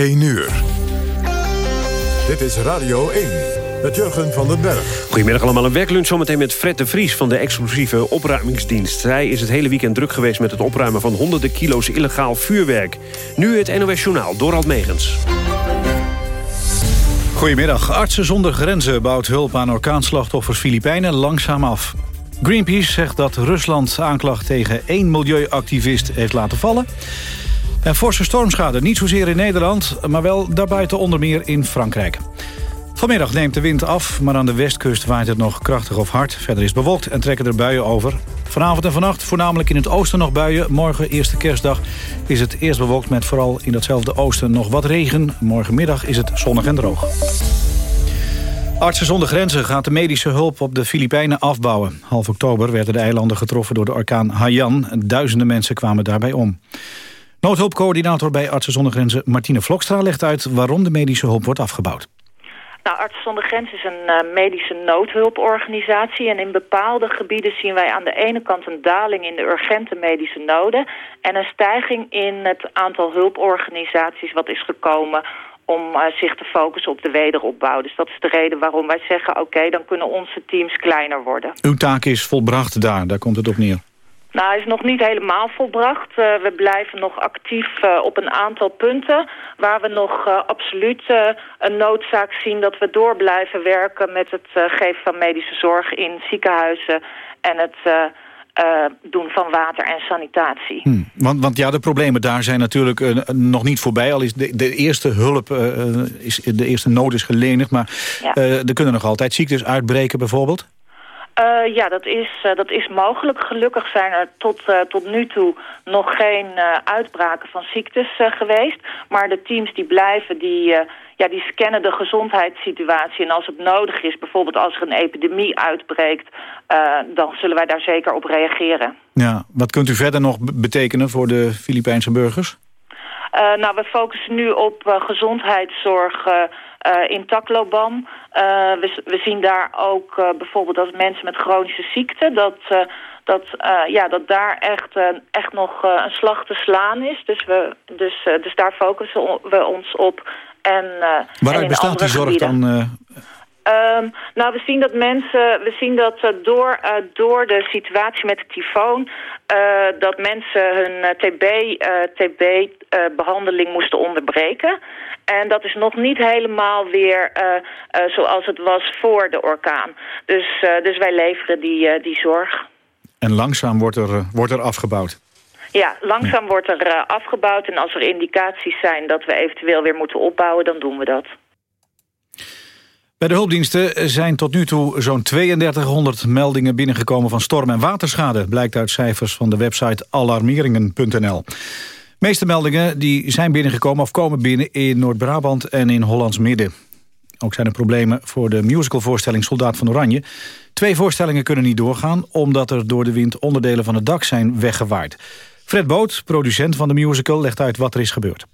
1 uur. Dit is Radio 1 met Jurgen van den Berg. Goedemiddag allemaal. Een werklunch zometeen met Fred de Vries van de exclusieve opruimingsdienst. Hij is het hele weekend druk geweest met het opruimen van honderden kilo's illegaal vuurwerk. Nu het NOS Journaal, Dorald Megens. Goedemiddag. Artsen zonder grenzen bouwt hulp aan orkaanslachtoffers Filipijnen langzaam af. Greenpeace zegt dat Rusland aanklacht tegen één milieuactivist heeft laten vallen. En forse stormschade, niet zozeer in Nederland... maar wel daarbuiten onder meer in Frankrijk. Vanmiddag neemt de wind af, maar aan de westkust waait het nog krachtig of hard. Verder is bewolkt en trekken er buien over. Vanavond en vannacht voornamelijk in het oosten nog buien. Morgen, eerste kerstdag, is het eerst bewolkt met vooral in datzelfde oosten nog wat regen. Morgenmiddag is het zonnig en droog. Artsen zonder grenzen gaat de medische hulp op de Filipijnen afbouwen. Half oktober werden de eilanden getroffen door de orkaan Haiyan. Duizenden mensen kwamen daarbij om. Noodhulpcoördinator bij Artsen zonder Grenzen Martine Vlokstra legt uit waarom de medische hulp wordt afgebouwd. Nou, Artsen zonder Grenzen is een uh, medische noodhulporganisatie. En in bepaalde gebieden zien wij aan de ene kant een daling in de urgente medische noden... en een stijging in het aantal hulporganisaties wat is gekomen om uh, zich te focussen op de wederopbouw. Dus dat is de reden waarom wij zeggen... oké, dan kunnen onze teams kleiner worden. Uw taak is volbracht daar, daar komt het op neer. Nou, hij is nog niet helemaal volbracht. Uh, we blijven nog actief uh, op een aantal punten... waar we nog uh, absoluut een noodzaak zien dat we door blijven werken... met het geven van medische zorg in ziekenhuizen... en het doen van water en sanitatie. Hmm. Want, want ja, de problemen daar zijn natuurlijk nog niet voorbij. Al is de, de eerste hulp, is, de eerste nood is gelenigd... maar ja. er kunnen nog altijd ziektes uitbreken bijvoorbeeld? Uh, ja, dat is, uh, dat is mogelijk. Gelukkig zijn er tot, uh, tot nu toe nog geen uitbraken van ziektes geweest. Maar de teams die blijven, die, ja, die scannen de gezondheidssituatie. En als het nodig is, bijvoorbeeld als er een epidemie uitbreekt... dan zullen wij daar zeker op reageren. Ja, wat kunt u verder nog betekenen voor de Filipijnse burgers? nou, we focussen nu op gezondheidszorg in Tacloban. Uh, we, we, zien daar ook uh, bijvoorbeeld dat mensen met chronische ziekten... dat, dat, ja, dat daar echt, echt nog een slag te slaan is. Dus, we, dus, dus daar focussen we ons op. En, Waaruit en bestaat die zorg gebieden. dan... Um, nou, we zien dat mensen, we zien dat uh, door, uh, door de situatie met de tyfoon, uh, dat mensen hun TB, TB-behandeling moesten onderbreken. En dat is nog niet helemaal weer zoals het was voor de orkaan. Dus, dus wij leveren die, die zorg. En langzaam wordt er, wordt er afgebouwd? Ja, langzaam wordt er afgebouwd. En als er indicaties zijn dat we eventueel weer moeten opbouwen, dan doen we dat. Bij de hulpdiensten zijn tot nu toe zo'n 3200 meldingen binnengekomen van storm- en waterschade, blijkt uit cijfers van de website alarmeringen.nl. De meeste meldingen die zijn binnengekomen of komen binnen in Noord-Brabant en in Hollands Midden. Ook zijn er problemen voor de musicalvoorstelling Soldaat van Oranje. Twee voorstellingen kunnen niet doorgaan omdat er door de wind onderdelen van het dak zijn weggewaaid. Fred Boot, producent van de musical, legt uit wat er is gebeurd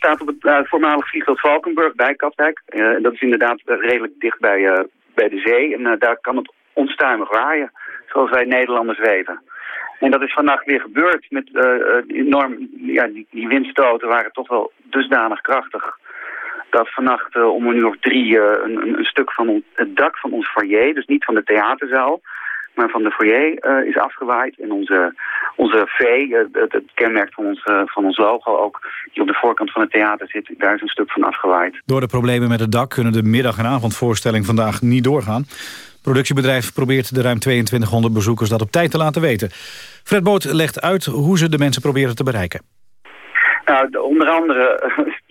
staat op het uh, voormalig vliegveld Valkenburg bij Katwijk. Uh, dat is inderdaad redelijk dicht bij, bij de zee. En daar kan het onstuimig waaien, zoals wij Nederlanders weten. En dat is vannacht weer gebeurd met enorm... Ja, die, die, windstoten waren toch wel dusdanig krachtig... dat vannacht om een uur of drie een, een, stuk van het dak van ons foyer... dus niet van de theaterzaal maar van de foyer uh, is afgewaaid. En onze, onze V, uh, het, het, kenmerk van ons, van ons logo ook, die op de voorkant van het theater zit, daar is een stuk van afgewaaid. Door de problemen met het dak kunnen de middag- en avondvoorstelling vandaag niet doorgaan. Het productiebedrijf probeert de ruim 2200 bezoekers dat op tijd te laten weten. Fred Boot legt uit hoe ze de mensen proberen te bereiken. Nou, onder andere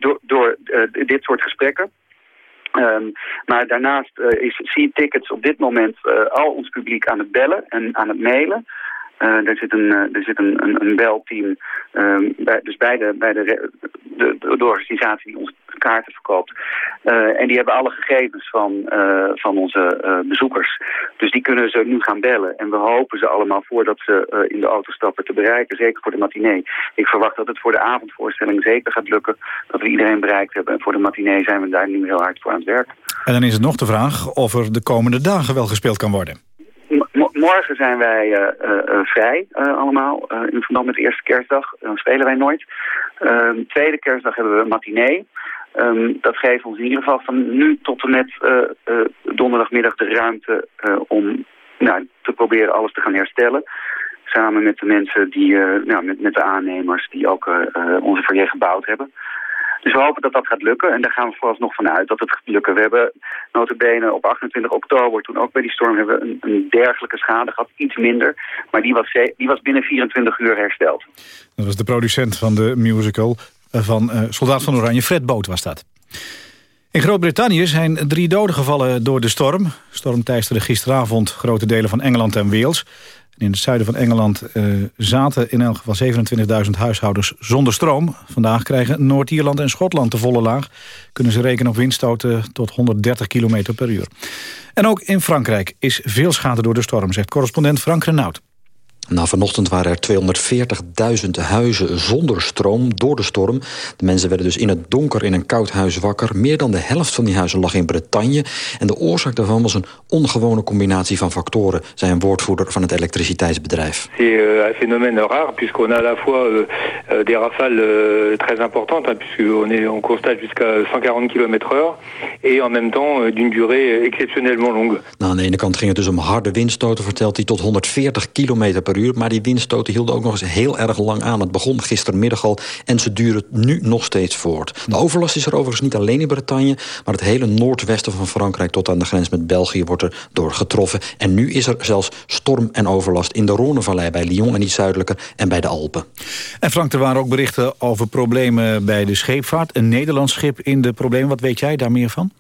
door, door dit soort gesprekken. Um, maar daarnaast uh, is C-Tickets op dit moment uh, al ons publiek aan het bellen en aan het mailen. Uh, er zit een, er zit een, een, belteam, bij, dus bij, de, bij de, de, organisatie die ons kaarten verkoopt. Uh, en die hebben alle gegevens van, van onze bezoekers. Dus die kunnen ze nu gaan bellen. En we hopen ze allemaal voordat ze in de auto stappen te bereiken. Zeker voor de matinee. Ik verwacht dat het voor de avondvoorstelling zeker gaat lukken. Dat we iedereen bereikt hebben. En voor de matinee zijn we daar nu heel hard voor aan het werk. En dan is het nog de vraag of er de komende dagen wel gespeeld kan worden morgen zijn wij vrij allemaal in verband met de eerste kerstdag. Dan spelen wij nooit. Ehm, tweede kerstdag hebben we een matinee. Um, dat geeft ons in ieder geval van nu tot en met donderdagmiddag de ruimte om nou, te proberen alles te gaan herstellen. Samen met de mensen die, nou, met, met de aannemers die ook onze foyer gebouwd hebben. Dus we hopen dat dat gaat lukken en daar gaan we vooralsnog vanuit dat het gaat lukken. We hebben notabene op 28 oktober, toen ook bij die storm, hebben we een, dergelijke schade gehad. Iets minder, maar die was, die was binnen 24 uur hersteld. Dat was de producent van de musical eh, van uh, Soldaat van Oranje, Fred Boot was dat. In Groot-Brittannië zijn drie doden gevallen door de storm. Storm teisterde gisteravond grote delen van Engeland en Wales. In het zuiden van Engeland uh, zaten in elk geval 27.000 huishoudens zonder stroom. Vandaag krijgen Noord-Ierland en Schotland de volle laag. Kunnen ze rekenen op windstoten tot 130 km per uur. En ook in Frankrijk is veel schade door de storm, zegt correspondent Frank Renaud. Nou, vanochtend waren er 240.000 huizen zonder stroom door de storm. De mensen werden dus in het donker in een koud huis wakker. Meer dan de helft van die huizen lag in Bretagne. En de oorzaak daarvan was een ongewone combinatie van factoren... zei een woordvoerder van het elektriciteitsbedrijf. C'est euh, un phénomène rare, puisqu'on a à la fois euh, euh, des rafales très importantes... puisqu'on on constate jusqu'à 140 km heure... et en même temps d'une durée exceptionnellement longue. Nou, aan de ene kant ging het dus om harde windstoten, vertelt hij... tot 140 km per uur maar die windstoten hielden ook nog eens heel erg lang aan. Het begon gistermiddag al en ze duren nu nog steeds voort. De overlast is er overigens niet alleen in Bretagne... maar het hele noordwesten van Frankrijk tot aan de grens met België wordt er door getroffen. En nu is er zelfs storm en overlast in de Rhônevallei... bij Lyon en iets zuidelijker en bij de Alpen. En Frank, er waren ook berichten over problemen bij de scheepvaart. Een Nederlands schip in de problemen. Wat weet jij daar meer van?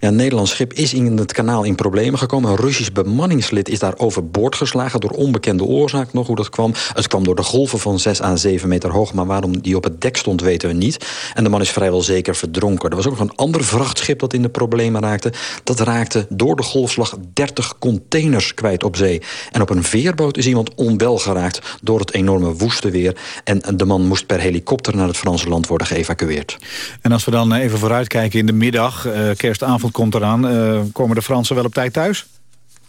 Ja, een Nederlands schip is in het kanaal in problemen gekomen. Een Russisch bemanningslid is daar overboord geslagen... door onbekende oorzaak nog hoe dat kwam. Het kwam door de golven van 6 à 7 meter hoog... maar waarom die op het dek stond weten we niet. En de man is vrijwel zeker verdronken. Er was ook nog een ander vrachtschip dat in de problemen raakte. Dat raakte door de golfslag 30 containers kwijt op zee. En op een veerboot is iemand onwel geraakt... door het enorme woeste weer. En de man moest per helikopter naar het Franse land worden geëvacueerd. En als we dan even vooruitkijken in de middag... Uh, kerstavond komt eraan. Uh, komen de Fransen wel op tijd thuis?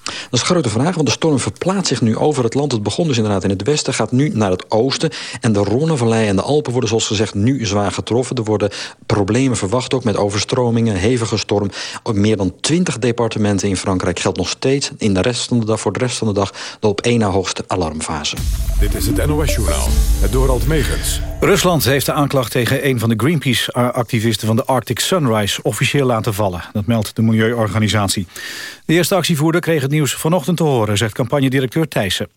Dat is een grote vraag, want de storm verplaatst zich nu over het land. Het begon dus inderdaad in het westen, gaat nu naar het oosten. En de Ronnevallei en de Alpen worden zoals gezegd nu zwaar getroffen. Er worden problemen verwacht ook met overstromingen, hevige storm. Op meer dan 20 departementen in Frankrijk geldt nog steeds... in de rest van de dag, voor de rest van de dag de op één na hoogste alarmfase. Dit is het NOS-journaal, het Dorald Megens. Rusland heeft de aanklacht tegen een van de Greenpeace-activisten... van de Arctic Sunrise officieel laten vallen. Dat meldt de Milieuorganisatie. De eerste actievoerder kreeg het nieuws vanochtend te horen, zegt campagnedirecteur Thijssen.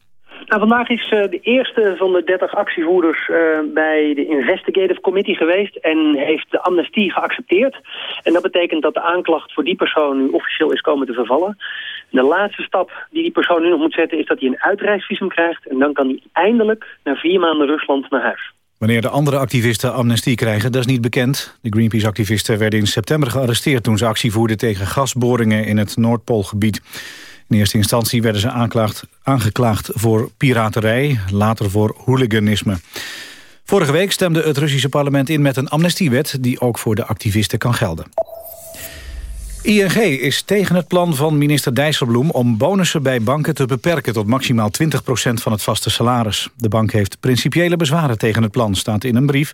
Nou, vandaag is uh, de eerste van de 30 actievoerders uh, bij de Investigative Committee geweest en heeft de amnestie geaccepteerd. En dat betekent dat de aanklacht voor die persoon nu officieel is komen te vervallen. De laatste stap die die persoon nu nog moet zetten is dat hij een uitreisvisum krijgt en dan kan hij eindelijk na vier maanden Rusland naar huis. Wanneer de andere activisten amnestie krijgen, dat is niet bekend. De Greenpeace-activisten werden in september gearresteerd... toen ze actie voerden tegen gasboringen in het Noordpoolgebied. In eerste instantie werden ze aangeklaagd voor piraterij, later voor hooliganisme. Vorige week stemde het Russische parlement in met een amnestiewet... die ook voor de activisten kan gelden. ING is tegen het plan van minister Dijsselbloem om bonussen bij banken te beperken tot maximaal 20% van het vaste salaris. De bank heeft principiële bezwaren tegen het plan, staat in een brief,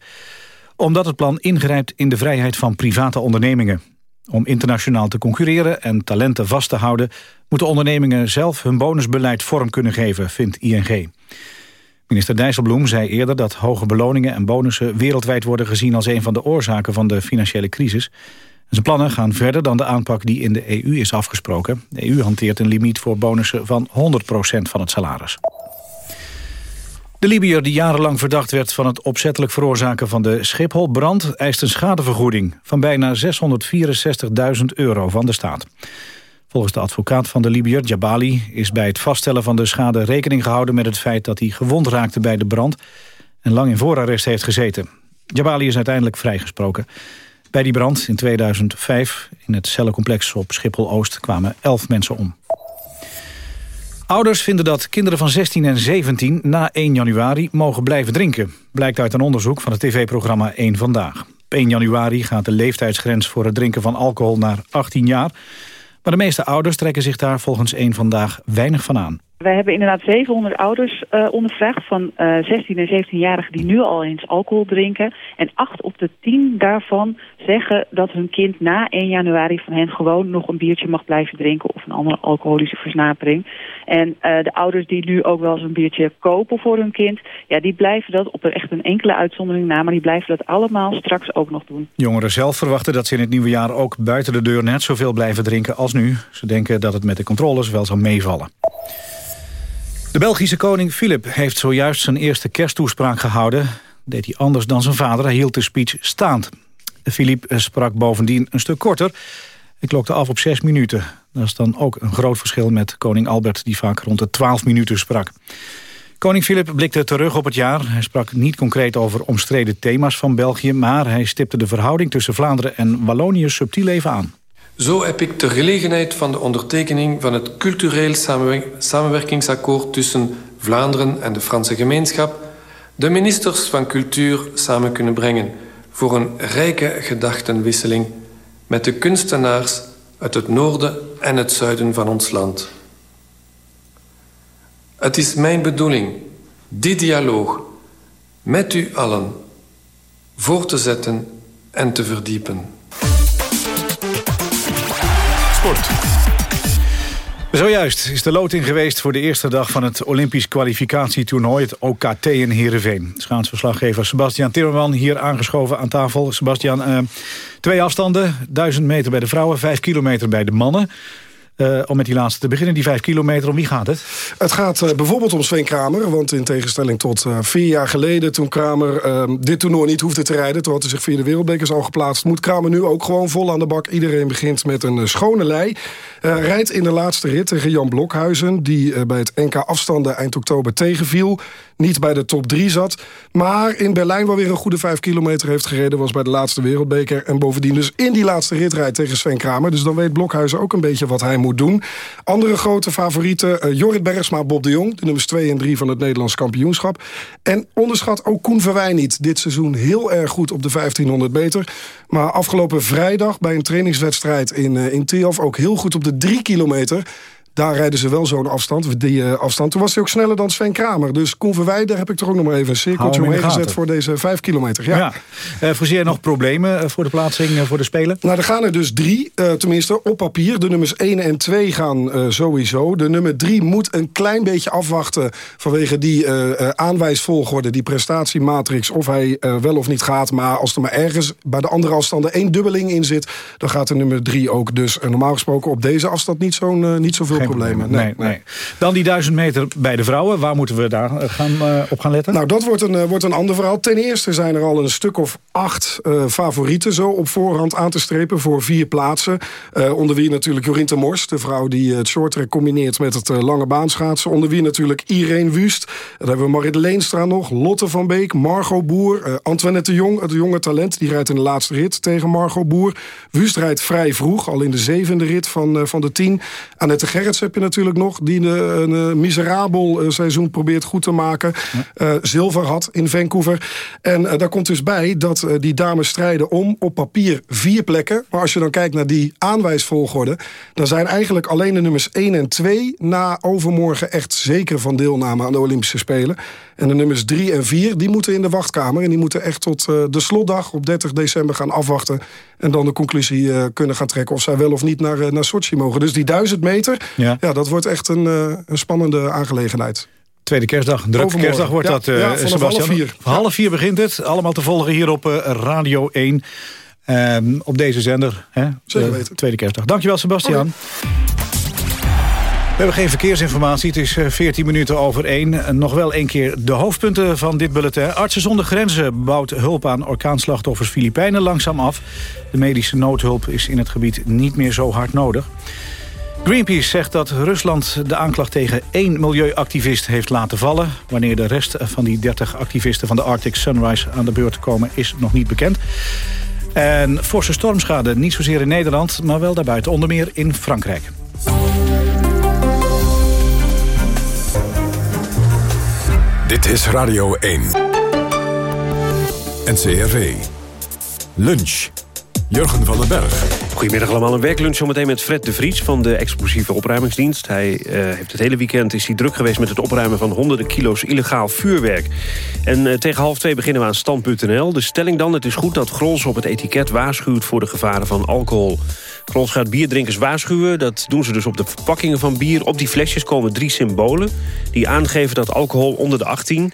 omdat het plan ingrijpt in de vrijheid van private ondernemingen. Om internationaal te concurreren en talenten vast te houden... moeten ondernemingen zelf hun bonusbeleid vorm kunnen geven, vindt ING. Minister Dijsselbloem zei eerder dat hoge beloningen en bonussen... wereldwijd worden gezien als een van de oorzaken van de financiële crisis. Zijn plannen gaan verder dan de aanpak die in de EU is afgesproken. De EU hanteert een limiet voor bonussen van 100% van het salaris. De Libiër die jarenlang verdacht werd van het opzettelijk veroorzaken van de Schipholbrand... eist een schadevergoeding van bijna 664.000 euro van de staat. Volgens de advocaat van de Libiër, Jabali, is bij het vaststellen van de schade rekening gehouden met het feit dat hij gewond raakte bij de brand en lang in voorarrest heeft gezeten. Jabali is uiteindelijk vrijgesproken. Bij die brand in 2005 in het cellencomplex op Schiphol-Oost kwamen 11 mensen om. Ouders vinden dat kinderen van 16 en 17 na 1 januari mogen blijven drinken. Blijkt uit een onderzoek van het tv-programma 1 Vandaag. Op 1 januari gaat de leeftijdsgrens voor het drinken van alcohol naar 18 jaar. Maar de meeste ouders trekken zich daar volgens 1 Vandaag weinig van aan. Wij hebben inderdaad 700 ouders uh, ondervraagd van uh, 16 en 17-jarigen die nu al eens alcohol drinken. En 8 op de 10 daarvan zeggen dat hun kind na 1 januari van hen gewoon nog een biertje mag blijven drinken of een andere alcoholische versnapering. En uh, de ouders die nu ook wel eens een biertje kopen voor hun kind, ja, die blijven dat op echt een enkele uitzondering na, maar die blijven dat allemaal straks ook nog doen. Jongeren zelf verwachten dat ze in het nieuwe jaar ook buiten de deur net zoveel blijven drinken als nu. Ze denken dat het met de controles wel zal meevallen. De Belgische koning Filip heeft zojuist zijn eerste kersttoespraak gehouden. deed hij anders dan zijn vader. Hij hield de speech staand. Filip sprak bovendien een stuk korter. Ik klokte af op zes minuten. Dat is dan ook een groot verschil met koning Albert... die vaak rond de twaalf minuten sprak. Koning Filip blikte terug op het jaar. Hij sprak niet concreet over omstreden thema's van België... maar hij stipte de verhouding tussen Vlaanderen en Wallonië subtiel even aan. Zo heb ik ter gelegenheid van de ondertekening van het cultureel samenwerkingsakkoord tussen Vlaanderen en de Franse gemeenschap de ministers van cultuur samen kunnen brengen voor een rijke gedachtenwisseling met de kunstenaars uit het noorden en het zuiden van ons land. Het is mijn bedoeling die dialoog met u allen voor te zetten en te verdiepen. Sport. Zojuist is de loting geweest voor de eerste dag van het Olympisch kwalificatietoernooi, het OKT in Heerenveen. Schaatsverslaggever Sebastian Timmerman hier aangeschoven aan tafel. Sebastian, uh, twee afstanden, 1000 meter bij de vrouwen, 5 kilometer bij de mannen. Uh, om met die laatste te beginnen, die vijf kilometer, om wie gaat het? Het gaat uh, bijvoorbeeld om Sven Kramer. Want in tegenstelling tot uh, vier jaar geleden... toen Kramer dit toernooi niet hoefde te rijden... toen had hij zich via de wereldbekers al geplaatst... moet Kramer nu ook gewoon vol aan de bak. Iedereen begint met een schone lei. rijdt in de laatste rit tegen Jan Blokhuizen... die bij het NK afstanden eind oktober tegenviel niet bij de top 3 zat. Maar in Berlijn wel weer een goede 5 kilometer heeft gereden... was bij de laatste wereldbeker. En bovendien dus in die laatste rit rijdt tegen Sven Kramer. Dus dan weet Blokhuizen ook een beetje wat hij moet doen. Andere grote favorieten, uh, Jorrit Bergsma, Bob de Jong... de nummers 2 en 3 van het Nederlands kampioenschap. En onderschat ook Koen Verwij niet. Dit seizoen heel erg goed op de 1500 meter. Maar afgelopen vrijdag bij een trainingswedstrijd in, uh, in ook heel goed op de 3 kilometer... Daar rijden ze wel zo'n afstand, die uh, afstand. Toen was hij ook sneller dan Sven Kramer. Dus Koen Verwij, daar heb ik toch ook nog maar even een cirkeltje omheen gezet... voor deze vijf kilometer. Ja. ja. Uh, nog problemen uh, voor de plaatsing voor de Spelen? Nou, er gaan er dus drie, tenminste op papier. De nummers 1 en 2 gaan sowieso. De nummer 3 moet een klein beetje afwachten... vanwege die aanwijsvolgorde, die prestatiematrix... of hij wel of niet gaat. Maar als er maar ergens bij de andere afstanden één dubbeling in zit... dan gaat de nummer 3 ook. Dus normaal gesproken op deze afstand niet, zo'n niet zoveel problemen. Nee, nee, Dan die duizend meter bij de vrouwen. Waar moeten we daar eh, gaan, uh, op gaan letten? Nou, dat wordt een, uh, wordt een ander verhaal. Ten eerste zijn er al een stuk of acht uh, favorieten... zo op voorhand aan te strepen voor vier plaatsen. onder wie natuurlijk Jorien de Mors. De vrouw die het shorttrack combineert met het lange baanschaatsen. Onder wie natuurlijk Irene Wust. Dan hebben we Marit Leenstra nog. Lotte van Beek. Margot Boer. Antoinette de Jong, het jonge talent. Die rijdt in de laatste rit tegen Margot Boer. Wust rijdt vrij vroeg. Al in de zevende rit van, van de tien. Annette Gerrit heb je natuurlijk nog... die een, een miserabel eh, seizoen probeert goed te maken. Uh, zilver had in Vancouver. En daar komt dus bij dat die dames strijden om op papier vier plekken. Maar als je dan kijkt naar die aanwijsvolgorde... dan zijn eigenlijk alleen de nummers 1 en 2... na overmorgen echt zeker van deelname aan de Olympische Spelen. En de nummers 3 en 4 die moeten in de wachtkamer. En die moeten echt tot de slotdag op 30 december gaan afwachten. En dan de conclusie kunnen gaan trekken... of zij wel of niet naar, naar Sochi mogen. Dus die 1000 meter... Ja. ja, dat wordt echt een, uh, een spannende aangelegenheid. Tweede kerstdag, drukke kerstdag wordt ja, dat, uh, ja, Sebastian. half vier. Half vier begint het. Allemaal te volgen hier op uh, Radio 1. Um, op deze zender. Hè? Zeker weten. Tweede kerstdag. Dankjewel, Sebastian. We hebben geen verkeersinformatie. Het is 14 minuten over 1. Nog wel één keer de hoofdpunten van dit bulletin. Artsen zonder grenzen bouwt hulp aan orkaanslachtoffers Filipijnen langzaam af. De medische noodhulp is in het gebied niet meer zo hard nodig. Greenpeace zegt dat Rusland de aanklacht tegen één milieuactivist heeft laten vallen. Wanneer de rest van die 30 activisten van de Arctic Sunrise aan de beurt komen is nog niet bekend. En forse stormschade niet zozeer in Nederland, maar wel daarbuiten, onder meer in Frankrijk. Dit is Radio 1. NCRV. Lunch. Jurgen van den Berg. Goedemiddag allemaal, een werklunch zometeen met Fred de Vries van de explosieve opruimingsdienst. Hij uh, heeft het hele weekend is hij druk geweest met het opruimen van honderden kilo's illegaal vuurwerk. En uh, tegen half twee beginnen we aan stand.nl. De stelling dan, het is goed dat Grols op het etiket waarschuwt voor de gevaren van alcohol. Grols gaat bierdrinkers waarschuwen, dat doen ze dus op de verpakkingen van bier. Op die flesjes komen drie symbolen die aangeven dat alcohol onder de 18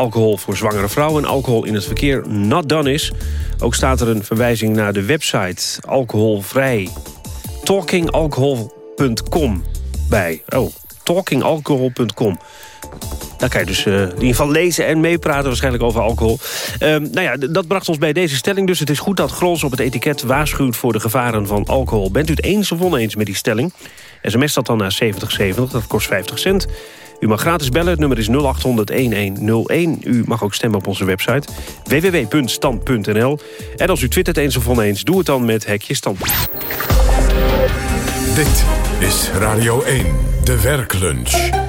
alcohol voor zwangere vrouwen en alcohol in het verkeer not done is. Ook staat er een verwijzing naar de website alcoholvrij talkingalcohol.com bij. Oh, talkingalcohol.com. Daar kan je dus uh, in ieder geval lezen en meepraten waarschijnlijk over alcohol. Um, nou ja, dat bracht ons bij deze stelling dus. Het is goed dat Grols op het etiket waarschuwt voor de gevaren van alcohol. Bent u het eens of oneens met die stelling? SMS dat dan naar 7070, dat kost 50 cent. U mag gratis bellen, het nummer is 0800-1101. U mag ook stemmen op onze website www.stand.nl. En als u twittert eens of oneens, doe het dan met Hekje Stand. Dit is Radio 1, de werklunch.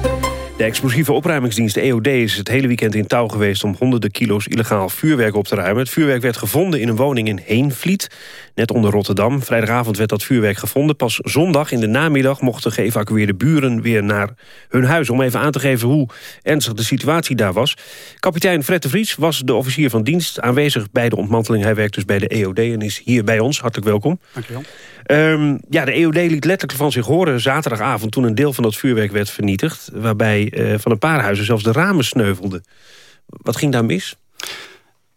De explosieve opruimingsdienst EOD is het hele weekend in touw geweest... om honderden kilo's illegaal vuurwerk op te ruimen. Het vuurwerk werd gevonden in een woning in Heenvliet, net onder Rotterdam. Vrijdagavond werd dat vuurwerk gevonden. Pas zondag in de namiddag mochten geëvacueerde buren weer naar hun huis... om even aan te geven hoe ernstig de situatie daar was. Kapitein Fred de Vries was de officier van dienst aanwezig bij de ontmanteling. Hij werkt dus bij de EOD en is hier bij ons. Hartelijk welkom. Dank je wel. Um, ja, de EOD liet letterlijk van zich horen zaterdagavond... toen een deel van dat vuurwerk werd vernietigd... waarbij uh, van een paar huizen zelfs de ramen sneuvelden. Wat ging daar mis?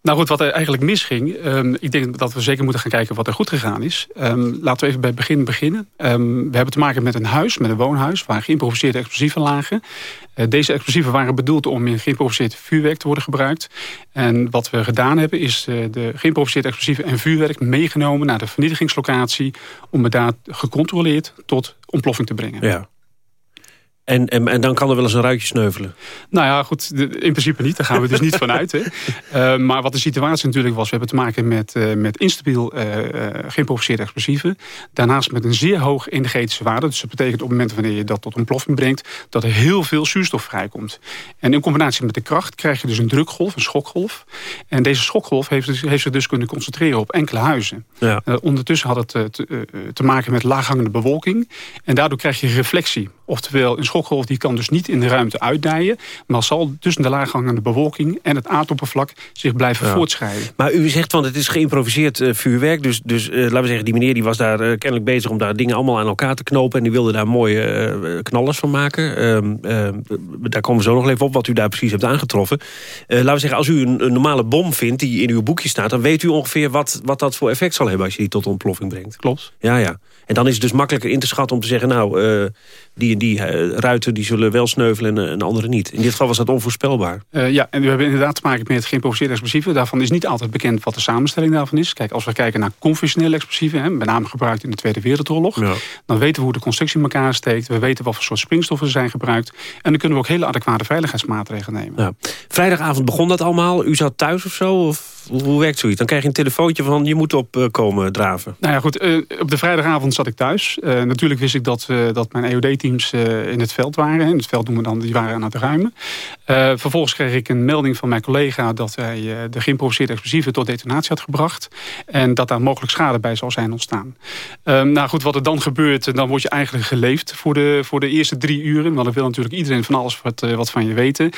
Nou goed, wat er eigenlijk misging... Um, ik denk dat we zeker moeten gaan kijken wat er goed gegaan is. Um, laten we even bij het begin beginnen. Um, we hebben te maken met een huis, met een woonhuis... waar geïmproviseerde explosieven lagen. Uh, deze explosieven waren bedoeld om in geïmproviseerd vuurwerk te worden gebruikt. En wat we gedaan hebben is uh, de geïmproviseerde explosieven en vuurwerk... meegenomen naar de vernietigingslocatie... om het daar gecontroleerd tot ontploffing te brengen. Ja. En, en, en, dan kan er wel eens een ruitje sneuvelen? Nou ja, goed, in principe niet. Daar gaan we dus niet van uit. Hè. Uh, maar wat de situatie natuurlijk was... we hebben te maken met, uh, met instabiel uh, geïmproviseerde explosieven. Daarnaast met een zeer hoog energetische waarde. Dus dat betekent op het moment wanneer je dat tot ontploffing brengt... dat er heel veel zuurstof vrijkomt. En in combinatie met de kracht krijg je dus een drukgolf, een schokgolf. En deze schokgolf heeft, dus, heeft zich dus kunnen concentreren op enkele huizen. Ja. ondertussen had het te, te maken met laaghangende bewolking. En daardoor krijg je reflectie. Oftewel, een schokgolf die kan dus niet in de ruimte uitdijen... maar zal tussen de laaghangende bewolking en het aardoppervlak zich blijven ja. voortschrijden. Maar u zegt van het is geïmproviseerd uh, vuurwerk. Dus, dus uh, laten we zeggen, die meneer die was daar uh, kennelijk bezig... om daar dingen allemaal aan elkaar te knopen... en die wilde daar mooie knallers van maken. Ehm, ehm, daar komen we zo nog even op wat u daar precies hebt aangetroffen. laten we zeggen, als u een, een, normale bom vindt die in uw boekje staat... dan weet u ongeveer wat, wat dat voor effect zal hebben... als je die tot ontploffing brengt. Klopt. Ja, ja. En dan is het dus makkelijker in te schatten om te zeggen... nou, uh, die en die uh, ruiten die zullen wel sneuvelen en, en andere niet. In dit geval was dat onvoorspelbaar. Uh, ja, en we hebben inderdaad te maken met geïmproviseerde explosieven. Daarvan is niet altijd bekend wat de samenstelling daarvan is. Kijk, als we kijken naar conventionele explosieven... Hè, met name gebruikt in de Tweede Wereldoorlog... Ja. dan weten we hoe de constructie in elkaar steekt. We weten wat voor soort springstoffen er zijn gebruikt. En dan kunnen we ook hele adequate veiligheidsmaatregelen nemen. Ja. Vrijdagavond begon dat allemaal. U zat thuis of zo? Of hoe werkt zoiets? Dan krijg je een telefoontje van je moet opkomen draven. Nou ja, goed. op de vrijdagavond zat ik thuis. Uh, natuurlijk wist ik dat, dat mijn EOD-teams in het veld waren. In het veld doen we dan, die waren aan het ruimen. vervolgens kreeg ik een melding van mijn collega... dat hij de geïmproviseerde explosieven tot detonatie had gebracht. En dat daar mogelijk schade bij zou zijn ontstaan. Ehm, nou goed, wat er dan gebeurt... dan word je eigenlijk geleefd voor de, voor de eerste drie uren. Want dan wil natuurlijk iedereen van alles wat, wat van je weten.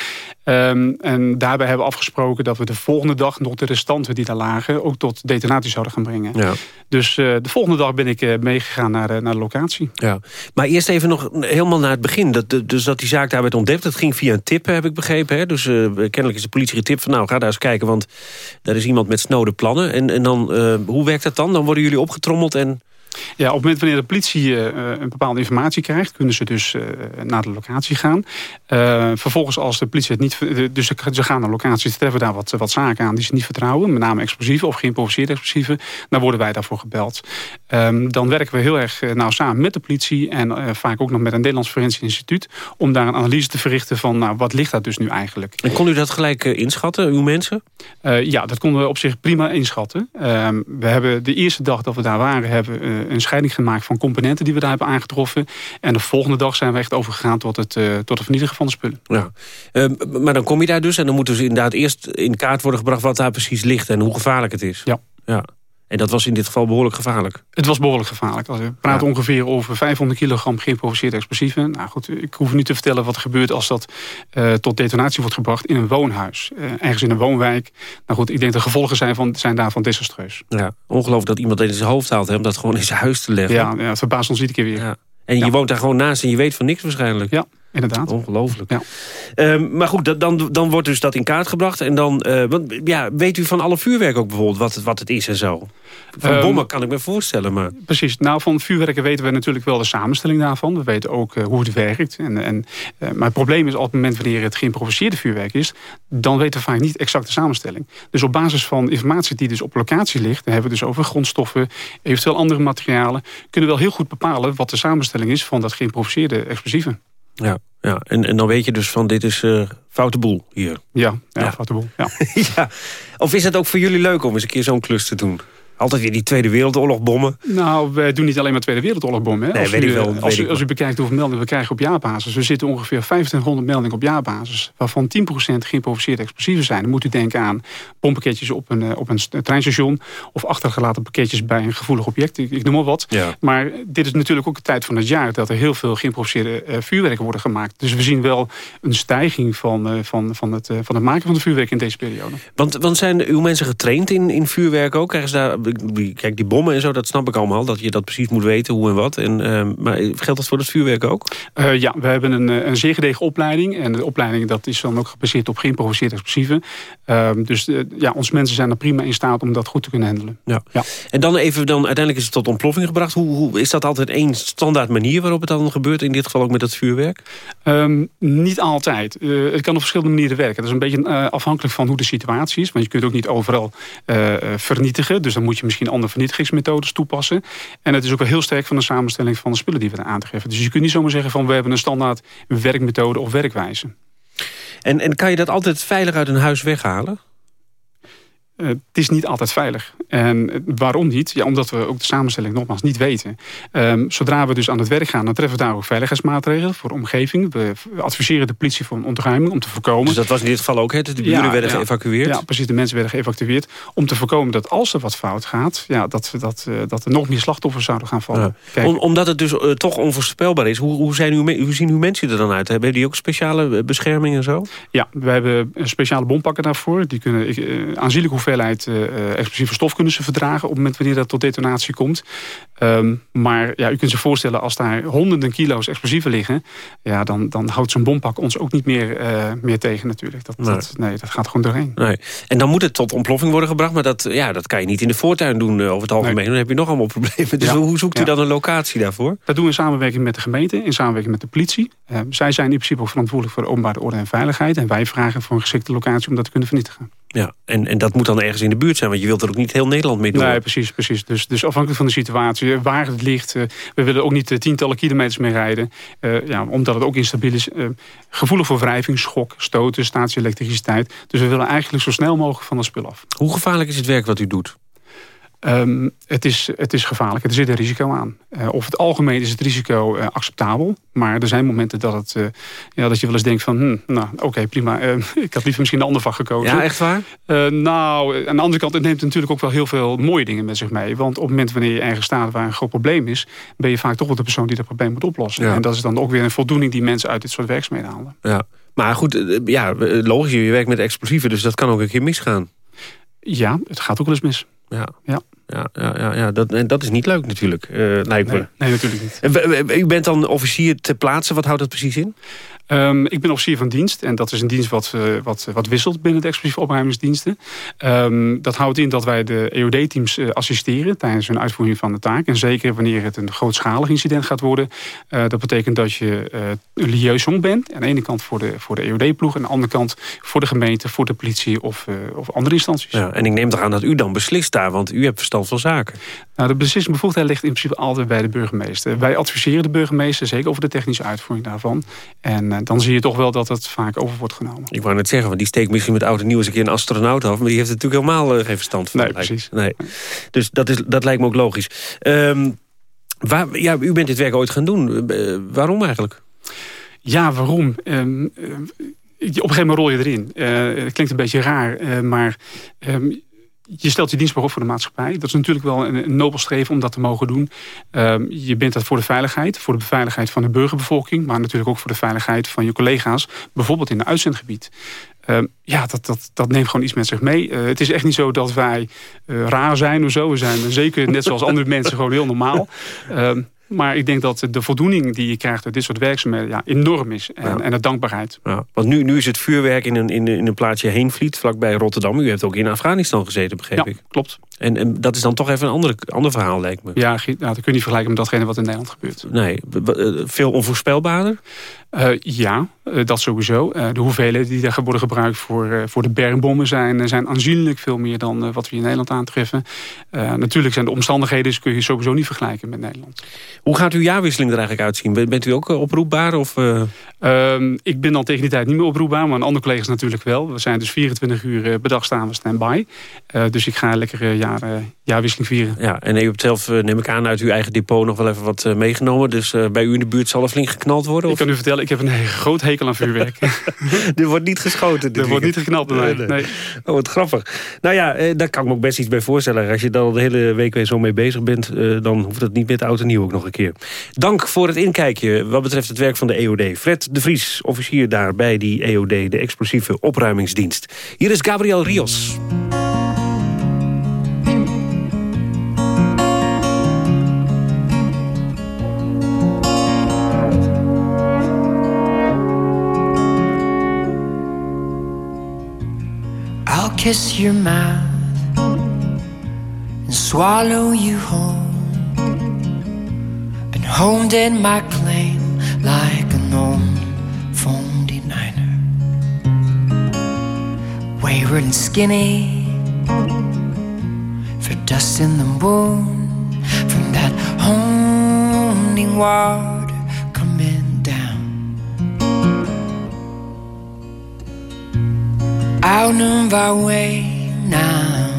Um, en daarbij hebben we afgesproken dat we de volgende dag... nog de restanten die daar lagen ook tot detonatie zouden gaan brengen. Ja. Dus de volgende dag ben ik meegegaan naar, naar de locatie. Ja. Maar eerst even nog helemaal naar het begin. Dat, dus dat die zaak daar werd ontdekt. Dat ging via een tip, heb ik begrepen. Hè? Dus kennelijk is de politie getipt van... nou, ga daar eens kijken, want daar is iemand met snode plannen. En, en dan, hoe werkt dat dan? Dan worden jullie opgetrommeld en... Ja, op het moment wanneer de politie uh, een bepaalde informatie krijgt... kunnen ze dus uh, naar de locatie gaan. Vervolgens als de politie het niet... Dus ze gaan naar locatie, ze treffen daar wat, wat zaken aan die ze niet vertrouwen. Met name explosieven of geïmproviseerde explosieven. Dan worden wij daarvoor gebeld. Um, dan werken we heel erg nauw samen met de politie... en vaak ook nog met een Nederlands Forensisch Instituut... om daar een analyse te verrichten van nou, wat ligt dat dus nu eigenlijk. En kon u dat gelijk inschatten, uw mensen? ja, dat konden we op zich prima inschatten. Um, we hebben de eerste dag dat we daar waren... hebben een scheiding gemaakt van componenten die we daar hebben aangetroffen. En de volgende dag zijn we echt overgegaan tot het, uh, tot het vernietigen van de spullen. Ja. Uh, maar dan kom je daar dus en dan moet dus inderdaad eerst in kaart worden gebracht wat daar precies ligt en hoe gevaarlijk het is. Ja. ja. En dat was in dit geval behoorlijk gevaarlijk? Het was behoorlijk gevaarlijk. We praten ongeveer over 500 kilogram geïmproviseerde explosieven. Nou goed, ik hoef niet te vertellen wat er gebeurt als dat uh, tot detonatie wordt gebracht in een woonhuis. Uh, ergens in een woonwijk. Nou goed, ik denk de gevolgen zijn, van, zijn daarvan desastreus. Ja, ongelooflijk dat iemand in zijn hoofd haalt om dat gewoon in zijn huis te leggen. Ja, ja het verbaast ons iedere keer weer. Ja. En je woont daar gewoon naast en je weet van niks waarschijnlijk. Ja, inderdaad. Ongelooflijk. Ja. Um, maar goed, dan, dan wordt dus dat in kaart gebracht. En dan, uh, want, ja, weet u van alle vuurwerk ook bijvoorbeeld wat het, wat het is en zo? Van um, bommen kan ik me voorstellen. Maar... Precies. Nou, van vuurwerken weten we natuurlijk wel de samenstelling daarvan. We weten ook uh, hoe het werkt. En, en, uh, maar het probleem is op het moment wanneer het geïmproviseerde vuurwerk is... dan weten we vaak niet exact de samenstelling. Dus op basis van informatie die dus op locatie ligt... dan hebben we dus over grondstoffen, eventueel andere materialen... kunnen we wel heel goed bepalen wat de samenstelling is... van dat geïmproviseerde explosieve. Ja, ja. En, en dan weet je dus van dit is uh, foute boel hier. Ja, ja, ja. foute boel. Ja. ja. Of is het ook voor jullie leuk om eens een keer zo'n klus te doen? Altijd weer die Tweede Wereldoorlog bommen. Nou, wij doen niet alleen maar Tweede Wereldoorlog bommen. Hè? Nee, als, weet u, ik wel, als, weet u, als u bekijkt hoeveel meldingen we krijgen op jaarbasis. We zitten ongeveer 2500 meldingen op jaarbasis. Waarvan 10% geïmproviseerde explosieven zijn. Dan moet u denken aan bompakketjes op een, op een treinstation. Of achtergelaten pakketjes bij een gevoelig object. Ik, ik noem maar wat. Ja. Maar dit is natuurlijk ook de tijd van het jaar. Dat er heel veel geïmproviseerde uh, vuurwerken worden gemaakt. Dus we zien wel een stijging van, uh, van, van, het, uh, van het maken van de vuurwerk in deze periode. Want, want zijn uw mensen getraind in, in vuurwerk ook? Krijgen ze daar, kijk, die bommen en zo, dat snap ik allemaal. Dat je dat precies moet weten, hoe en wat. En, uh, maar geldt dat voor het vuurwerk ook? Uh, ja, we hebben een, een zeer gedegen opleiding. En de opleiding dat is dan ook gebaseerd op geïmproviseerde explosieven. Uh, dus ja, onze mensen zijn er prima in staat om dat goed te kunnen handelen. Ja. ja. En dan even, dan, uiteindelijk is het tot ontploffing gebracht. Hoe, hoe is dat altijd één standaard manier waarop het dan gebeurt? In dit geval ook met het vuurwerk? Um, niet altijd. Het kan op verschillende manieren werken. Dat is een beetje afhankelijk van hoe de situatie is. Want je kunt ook niet overal vernietigen. Dus dan moet je misschien andere vernietigingsmethodes toepassen. En het is ook wel heel sterk van de samenstelling van de spullen die we aan te geven. Dus je kunt niet zomaar zeggen van we hebben een standaard werkmethode of werkwijze. En, en kan je dat altijd veilig uit een huis weghalen? Uh, het is niet altijd veilig. En waarom niet? Ja, omdat we ook de samenstelling nogmaals niet weten. Um, zodra we dus aan het werk gaan, dan treffen we daar ook veiligheidsmaatregelen voor de omgeving. We adviseren de politie voor een ontruiming om te voorkomen. Dus dat was in dit geval ook, hè? Dus de buren ja, werden ja, geëvacueerd? Ja, precies. De mensen werden geëvacueerd. Om te voorkomen dat als er wat fout gaat, ja, dat, dat, uh, dat er nog meer slachtoffers zouden gaan vallen. Ja. Om, omdat het dus toch onvoorspelbaar is, hoe, hoe, zijn uw, hoe zien uw mensen er dan uit? Hebben die ook speciale bescherming en zo? Ja, we hebben speciale bompakken daarvoor. Die kunnen aanzienlijk hoeveelheid uh, explosieve stof kunnen ze verdragen... op het moment wanneer dat tot detonatie komt. Um, maar ja, u kunt zich voorstellen, als daar honderden kilo's explosieven liggen... Ja, dan, dan houdt zo'n bompak ons ook niet meer, uh, meer tegen natuurlijk. Dat, nee. Dat, nee, dat gaat gewoon doorheen. Nee. En dan moet het tot ontploffing worden gebracht... maar dat, ja, dat kan je niet in de voortuin doen over het algemeen. Nee. Dan heb je nog allemaal problemen. Dus ja. hoe zoekt u ja. dan een locatie daarvoor? Dat doen we in samenwerking met de gemeente, in samenwerking met de politie. zij zijn in principe ook verantwoordelijk voor de openbare orde en veiligheid. En wij vragen voor een geschikte locatie om dat te kunnen vernietigen. Ja, en, en dat moet dan ergens in de buurt zijn, want je wilt er ook niet heel Nederland mee doen. Nee, precies, precies. Dus, dus afhankelijk van de situatie, waar het ligt. Uh, we willen ook niet uh, tientallen kilometers mee rijden, uh, ja, omdat het ook instabiel is. gevoelig voor wrijving, schok, stoten, statie elektriciteit. Dus we willen eigenlijk zo snel mogelijk van dat spul af. Hoe gevaarlijk is het werk wat u doet? Um, het, is, het is gevaarlijk, er zit een risico aan. Uh, over het algemeen is het risico uh, acceptabel. Maar er zijn momenten dat, het, uh, ja, dat je wel eens denkt van... Hm, nou, oké, okay, prima. ik had liever misschien een ander vak gekozen. Ja, echt waar? nou, aan de andere kant, het neemt natuurlijk ook wel heel veel mooie dingen met zich mee. Want op het moment wanneer je ergens staat waar een groot probleem is... ben je vaak toch wel de persoon die dat probleem moet oplossen. Ja. En dat is dan ook weer een voldoening die mensen uit dit soort werkzaamheden halen. Ja. Maar goed, ja, logisch, je werkt met explosieven, dus dat kan ook een keer misgaan. Ja, het gaat ook wel eens mis. Ja. ja. Ja, ja, ja, ja. Dat, en dat is niet leuk natuurlijk, uh, lijkt me. Nee, nee, natuurlijk niet. U bent dan officier ter plaatse. Wat houdt dat precies in? Um, ik ben officier van dienst. En dat is een dienst wat, uh, wat, wat wisselt binnen de explosieve opruimingsdiensten. Um, dat houdt in dat wij de EOD-teams uh, assisteren tijdens hun uitvoering van de taak. En zeker wanneer het een grootschalig incident gaat worden. Uh, dat betekent dat je een liaison bent. Aan de ene kant voor de, voor de EOD-ploeg. En aan de andere kant voor de gemeente, voor de politie of, of andere instanties. Ja, en ik neem toch aan dat u dan beslist daar. Want u hebt verstand van zaken. Nou, de beslissingsbevoegdheid ligt in principe altijd bij de burgemeester. Wij adviseren de burgemeester zeker over de technische uitvoering daarvan. En dan zie je toch wel dat het vaak over wordt genomen. Ik wou net zeggen, want die steekt misschien met oud en nieuw eens een keer een astronaut af. Maar die heeft natuurlijk helemaal uh, geen verstand van. Nee, precies. Nee. Dus dat, is, dat lijkt me ook logisch. Um, waar, ja, u bent dit werk ooit gaan doen. Uh, waarom eigenlijk? Ja, waarom? Um, op een gegeven moment rol je erin. het klinkt een beetje raar, maar... Um, je stelt je dienstbaar op voor de maatschappij. Dat is natuurlijk wel een, nobel streven om dat te mogen doen. Ehm, je bent dat voor de veiligheid, voor de veiligheid van de burgerbevolking... maar natuurlijk ook voor de veiligheid van je collega's... bijvoorbeeld in het uitzendgebied. Ehm, ja, dat, dat, dat neemt gewoon iets met zich mee. Uh, het is echt niet zo dat wij uh, raar zijn of zo. We zijn zeker net zoals andere mensen gewoon heel normaal. Uh, maar ik denk dat de voldoening die je krijgt uit dit soort werkzaamheden ja, enorm is. En, ja. en de dankbaarheid. Ja. Want nu, nu is het vuurwerk in een, in, in een plaatsje Heenvliet, vlakbij Rotterdam. U heeft ook in Afghanistan gezeten, begreep ja, ik. klopt. En, en, dat is dan toch even een ander, ander verhaal, lijkt me. Ja, nou, dat kun je niet vergelijken met datgene wat in Nederland gebeurt. Nee, veel onvoorspelbaarder? Uh, ja, uh, dat sowieso. Uh, de hoeveelheden die daar worden gebruikt voor, voor de bermbommen zijn, zijn aanzienlijk veel meer dan wat we in Nederland aantreffen. natuurlijk zijn de omstandigheden, dus kun je sowieso niet vergelijken met Nederland. Hoe gaat uw jaarwisseling er eigenlijk uitzien? Bent u ook oproepbaar? Of, ehm, ik ben dan tegen die tijd niet meer oproepbaar, maar een andere collega's natuurlijk wel. We zijn dus 24 uur per dag staan we stand-by. dus ik ga lekker jaar, jaarwisseling vieren. Ja, en u hebt zelf, neem ik aan, uit uw eigen depot nog wel even wat meegenomen. Dus bij u in de buurt zal er flink geknald worden? Ik kan u vertellen, ik heb een groot hekel aan vuurwerk. er wordt niet geschoten. Er wordt niet geknald bij mij. Nee, nee. Oh, wat grappig. Nou ja, eh, daar kan ik me ook best iets bij voorstellen. Als je dan de hele week weer zo mee bezig bent... Eh, dan hoeft het niet met oud en nieuw ook nog een keer. Dank voor het inkijkje wat betreft het werk van de EOD. Fred de Vries, officier daar bij die EOD... de explosieve opruimingsdienst. Hier is Gabriel Rios. Kiss your mouth and swallow you whole. Been honed in my claim like a known phone denier. Wayward and skinny for dust in the moon from that honing water out of our way now.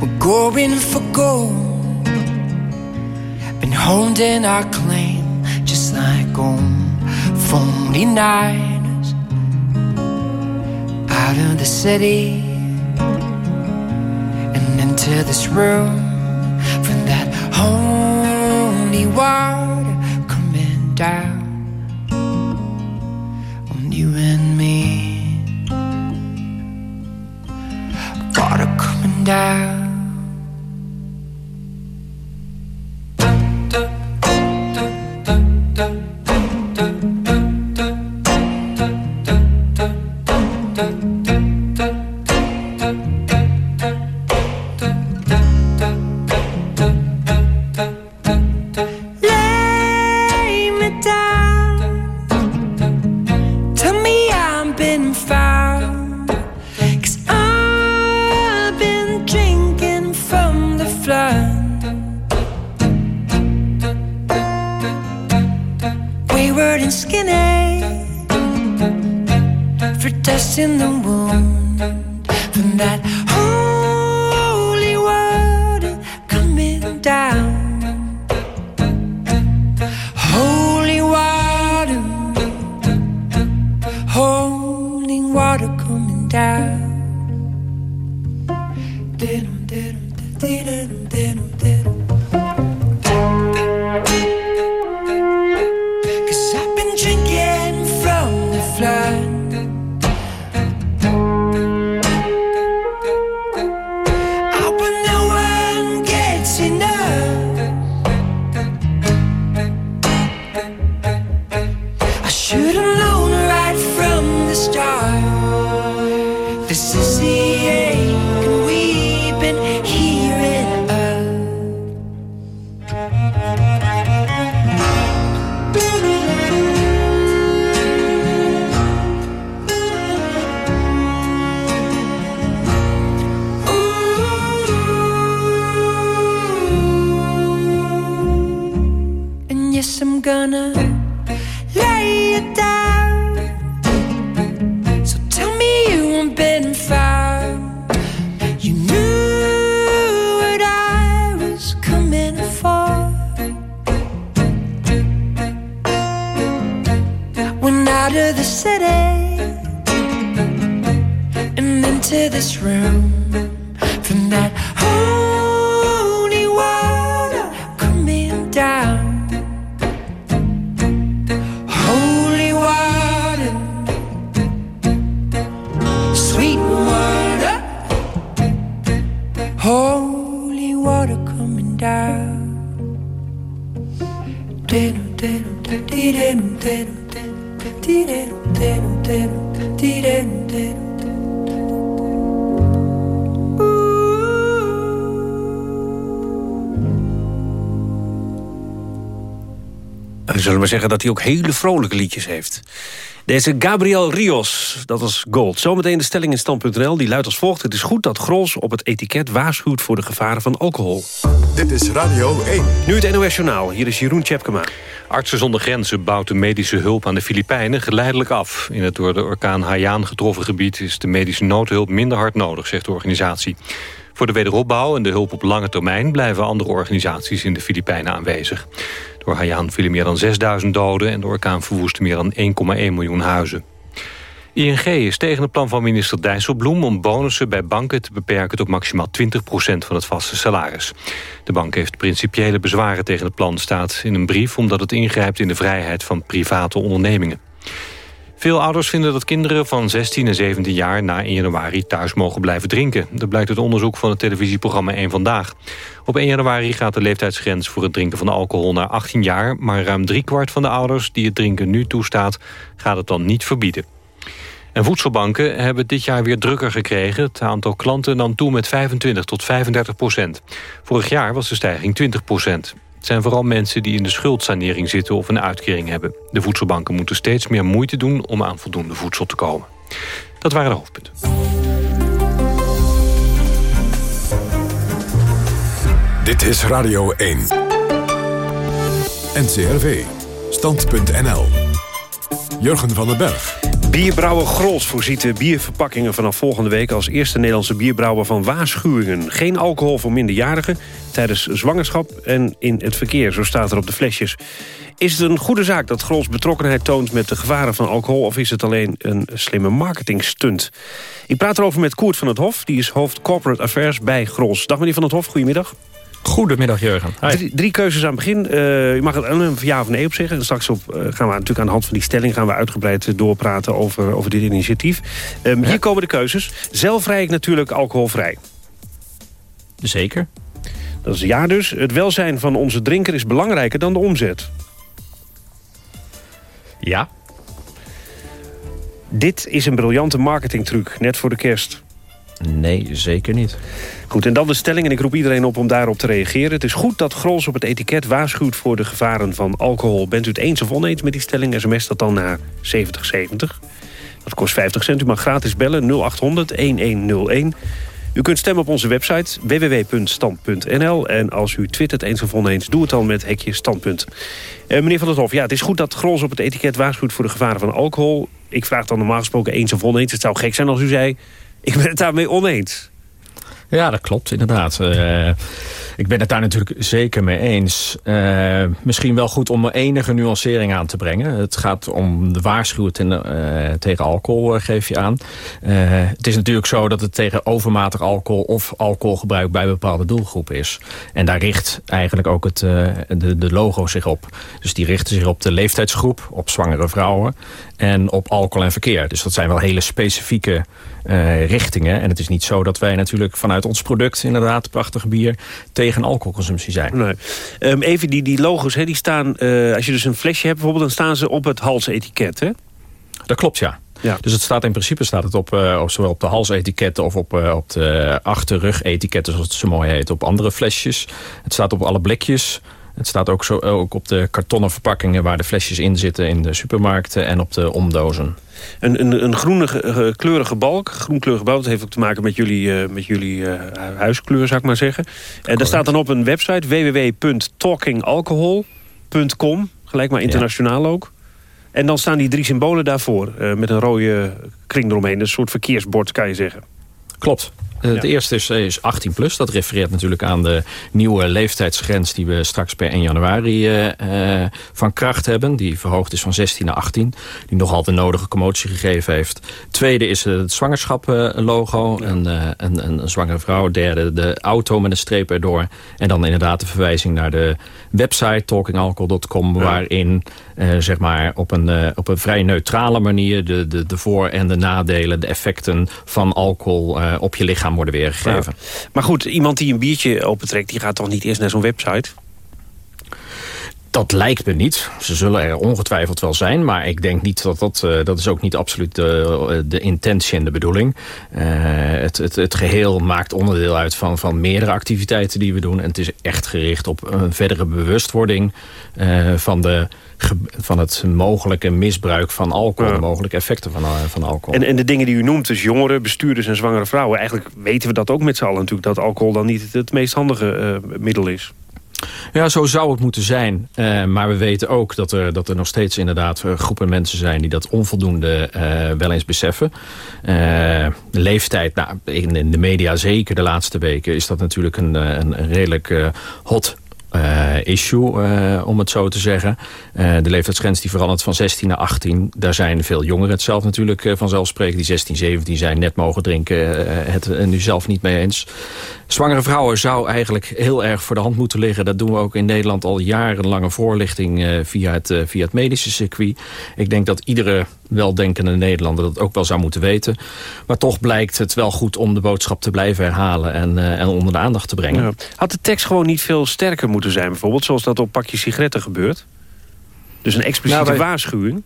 We're going for gold. Been holding our claim just like on phony niners. Out of the city and into this room from that holy water for dust in the wound. From that down. We zullen maar zeggen dat hij ook hele vrolijke liedjes heeft. Deze Gabriel Rios, dat was gold. Zometeen de stelling in stand.nl, die luidt als volgt. Het is goed dat Grols op het etiket waarschuwt voor de gevaren van alcohol. Dit is Radio 1. Nu het NOS Journaal, hier is Jeroen Tjepkema. Artsen zonder grenzen bouwt de medische hulp aan de Filipijnen geleidelijk af. In het door de orkaan Haiyan getroffen gebied is de medische noodhulp minder hard nodig, zegt de organisatie. Voor de wederopbouw en de hulp op lange termijn blijven andere organisaties in de Filipijnen aanwezig. Door Haiyan vielen meer dan 6000 doden en de orkaan verwoestte meer dan 1,1 miljoen huizen. ING is tegen het plan van minister Dijsselbloem om bonussen bij banken te beperken tot maximaal 20% van het vaste salaris. De bank heeft principiële bezwaren tegen het plan, staat in een brief omdat het ingrijpt in de vrijheid van private ondernemingen. Veel ouders vinden dat kinderen van 16 en 17 jaar na 1 januari thuis mogen blijven drinken. Dat blijkt uit onderzoek van het televisieprogramma 1 Vandaag. Op 1 januari gaat de leeftijdsgrens voor het drinken van alcohol naar 18 jaar... maar ruim driekwart van de ouders die het drinken nu toestaat... gaat het dan niet verbieden. En voedselbanken hebben dit jaar weer drukker gekregen. Het aantal klanten nam toe met 25 tot 35 procent. Vorig jaar was de stijging 20 procent. Zijn vooral mensen die in de schuldsanering zitten of een uitkering hebben. De voedselbanken moeten steeds meer moeite doen om aan voldoende voedsel te komen. Dat waren de hoofdpunten. Dit is Radio 1. NCRV. Stand.nl. Jurgen van den Berg. Bierbrouwer Grols voorziet de bierverpakkingen vanaf volgende week... als eerste Nederlandse bierbrouwer van waarschuwingen. Geen alcohol voor minderjarigen tijdens zwangerschap en in het verkeer. Zo staat er op de flesjes. Is het een goede zaak dat Grols betrokkenheid toont met de gevaren van alcohol... of is het alleen een slimme marketingstunt? Ik praat erover met Koert van het Hof. Die is hoofd Corporate Affairs bij Grols. Dag meneer van het Hof, goedemiddag. Goedemiddag, Jurgen. Drie, drie, keuzes aan het begin. Uh, je mag het een ja of nee op zeggen. En straks op, uh, gaan we natuurlijk aan de hand van die stelling... gaan we uitgebreid doorpraten over, over dit initiatief. Um, ja. Hier komen de keuzes. Zelf rij ik natuurlijk alcoholvrij. Zeker. Dat is ja dus. Het welzijn van onze drinker is belangrijker dan de omzet. Ja. Dit is een briljante marketingtruc, net voor de kerst. Nee, zeker niet. Goed, en dan de stelling, en ik roep iedereen op om daarop te reageren. Het is goed dat Grols op het etiket waarschuwt voor de gevaren van alcohol. Bent u het eens of oneens met die stelling, sms dat dan naar 7070. Dat kost 50 cent. U mag gratis bellen 0800 1101. U kunt stemmen op onze website www.stand.nl. En als u twittert eens of oneens, doe het dan met hekje standpunt. Uh, meneer Van der Hof, ja, het is goed dat Grols op het etiket waarschuwt voor de gevaren van alcohol. Ik vraag dan normaal gesproken eens of oneens. Het zou gek zijn als u zei, ik ben het daarmee oneens. Ja, dat klopt, inderdaad. Uh, ik ben het daar natuurlijk zeker mee eens. Uh, misschien wel goed om enige nuancering aan te brengen. Het gaat om de waarschuwen ten, uh, tegen alcohol, geef je aan. het is natuurlijk zo dat het tegen overmatig alcohol... of alcoholgebruik bij bepaalde doelgroepen is. En daar richt eigenlijk ook het, de, de logo zich op. Dus die richten zich op de leeftijdsgroep, op zwangere vrouwen... en op alcohol en verkeer. Dus dat zijn wel hele specifieke richtingen. En het is niet zo dat wij natuurlijk vanuit ons product... inderdaad prachtig bier tegen alcoholconsumptie zijn. Nee. Um, even die, die logos, hè, die staan... Uh, als je dus een flesje hebt bijvoorbeeld... dan staan ze op het halsetiket, hè? Dat klopt, ja. Ja. Dus het staat in principe staat het op, uh, op zowel op de halsetiketten of op, uh, op de achterrugetiketten, zoals het zo mooi heet, op andere flesjes. Het staat op alle blikjes. Het staat ook, zo, ook op de kartonnen verpakkingen waar de flesjes in zitten in de supermarkten en op de omdozen. Een, een, een groene kleurige balk, groenkleurige balk, dat heeft ook te maken met jullie, uh, met jullie uh, huiskleur, zou ik maar zeggen. En daar staat dan op een website www.talkingalcohol.com, gelijk maar internationaal ja. ook. En dan staan die drie symbolen daarvoor, uh, met een rode kring eromheen. Een soort verkeersbord, kan je zeggen. Klopt. Uh, ja. Het eerste is, is 18 plus. Dat refereert natuurlijk aan de nieuwe leeftijdsgrens... die we straks per 1 januari uh, uh, van kracht hebben. Die verhoogd is van 16 naar 18. Die nogal de nodige commotie gegeven heeft. Tweede is het zwangerschap-logo. Ja. Een, een, een, zwangere vrouw. Derde de auto met een streep erdoor. En dan inderdaad de verwijzing naar de website talkingalcohol.com... Ja. waarin zeg maar op een, op een vrij neutrale manier... De, de, de voor- en de nadelen, de effecten van alcohol op je lichaam lichaam worden weergegeven. Maar goed, iemand die een biertje opentrekt... die gaat toch niet eerst naar zo'n website? Dat lijkt me niet. Ze zullen er ongetwijfeld wel zijn. Maar ik denk niet dat dat... Uh, dat is ook niet absoluut de, de intentie en de bedoeling. Uh, het, het, het geheel maakt onderdeel uit van, van meerdere activiteiten die we doen. En het is echt gericht op een verdere bewustwording... Uh, van, de, van het mogelijke misbruik van alcohol. De mogelijke effecten van, van alcohol. En, en de dingen die u noemt, dus jongeren, bestuurders en zwangere vrouwen... eigenlijk weten we dat ook met z'n allen natuurlijk... dat alcohol dan niet het, meest handige middel is. Ja, zo zou het moeten zijn. Uh, maar we weten ook dat er, dat er nog steeds inderdaad groepen mensen zijn... die dat onvoldoende uh, wel eens beseffen. Uh, de leeftijd, nou, in, in, de media zeker de laatste weken... is dat natuurlijk een, een, een redelijk hot uh, issue, uh, om het zo te zeggen. Uh, de leeftijdsgrens die verandert van 16 naar 18. Daar zijn veel jongeren het zelf natuurlijk vanzelfsprekend. Die 16, 17 zijn net mogen drinken. het nu zelf niet mee eens. Zwangere vrouwen zou eigenlijk heel erg voor de hand moeten liggen. Dat doen we ook in Nederland al jarenlange voorlichting via, het, via het medische circuit. Ik denk dat iedere weldenkende Nederlander dat ook wel zou moeten weten. Maar toch blijkt het wel goed om de boodschap te blijven herhalen... en, en onder de aandacht te brengen. Ja. Had de tekst gewoon niet veel sterker moeten zijn bijvoorbeeld... zoals dat op pakjes sigaretten gebeurt? Dus een expliciete nou, wij... waarschuwing?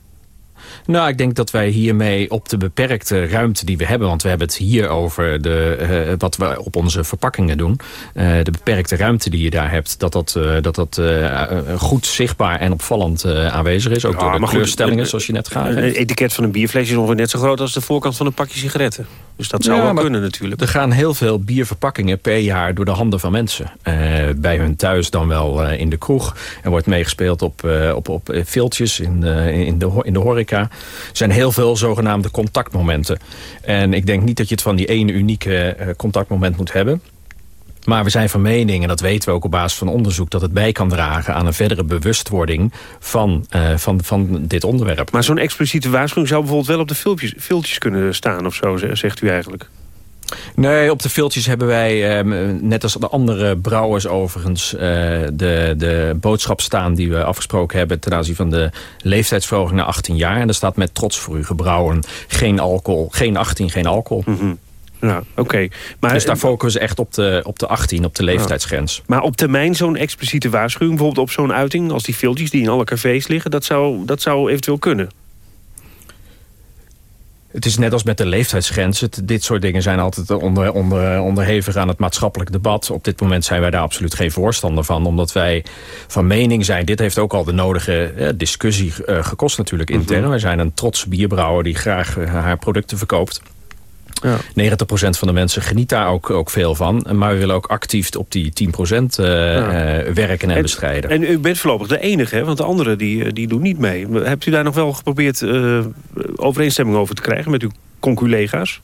Nou, ik denk dat wij hiermee op de beperkte ruimte die we hebben... want we hebben het hier over de, uh, wat we op onze verpakkingen doen... Uh, de beperkte ruimte die je daar hebt... dat dat, uh, dat, dat goed zichtbaar en opvallend aanwezig is. Ook ja, door de kleurstellingen, goed, zoals je net gaat. Een etiket van een bierflesje is ongeveer net zo groot... als de voorkant van een pakje sigaretten. Dus dat zou ja, wel kunnen natuurlijk. Er gaan heel veel bierverpakkingen per jaar door de handen van mensen. bij hun thuis dan wel in de kroeg. Er wordt meegespeeld op, op, op filtjes in, in, de, in de horeca. Zijn heel veel zogenaamde contactmomenten. En ik denk niet dat je het van die ene unieke uh, contactmoment moet hebben. Maar we zijn van mening, en dat weten we ook op basis van onderzoek... dat het bij kan dragen aan een verdere bewustwording van, uh, van, van dit onderwerp. Maar zo'n expliciete waarschuwing zou bijvoorbeeld wel op de filmpjes, filmpjes kunnen staan of zo, zegt u eigenlijk? Nee, op de filtjes hebben wij, eh, net als de andere brouwers overigens... Eh, de, de boodschap staan die we afgesproken hebben... ten aanzien van de leeftijdsverhoging naar 18 jaar. En daar staat met trots voor u gebrouwen geen alcohol, geen 18, geen alcohol. Mm -hmm. Ja, oké. Okay. Dus daar focussen we echt op de, op de 18, op de leeftijdsgrens. Ja. Maar op termijn zo'n expliciete waarschuwing... bijvoorbeeld op zo'n uiting als die filtjes die in alle cafés liggen... dat zou, dat zou eventueel kunnen? Het is net als met de leeftijdsgrens. Het, dit soort dingen zijn altijd onder, onder, onderhevig aan het maatschappelijk debat. Op dit moment zijn wij daar absoluut geen voorstander van. Omdat wij van mening zijn... dit heeft ook al de nodige eh, discussie uh, gekost natuurlijk intern. Mm -hmm. Wij zijn een trotse bierbrouwer die graag uh, haar producten verkoopt. Ja. 90% van de mensen geniet daar ook, ook veel van. Maar we willen ook actief op die 10% uh, ja. uh, werken en, en, bestrijden. En u bent voorlopig de enige, hè? want de anderen die, die doen niet mee. Hebt u daar nog wel geprobeerd uh, overeenstemming over te krijgen met uw conculega's?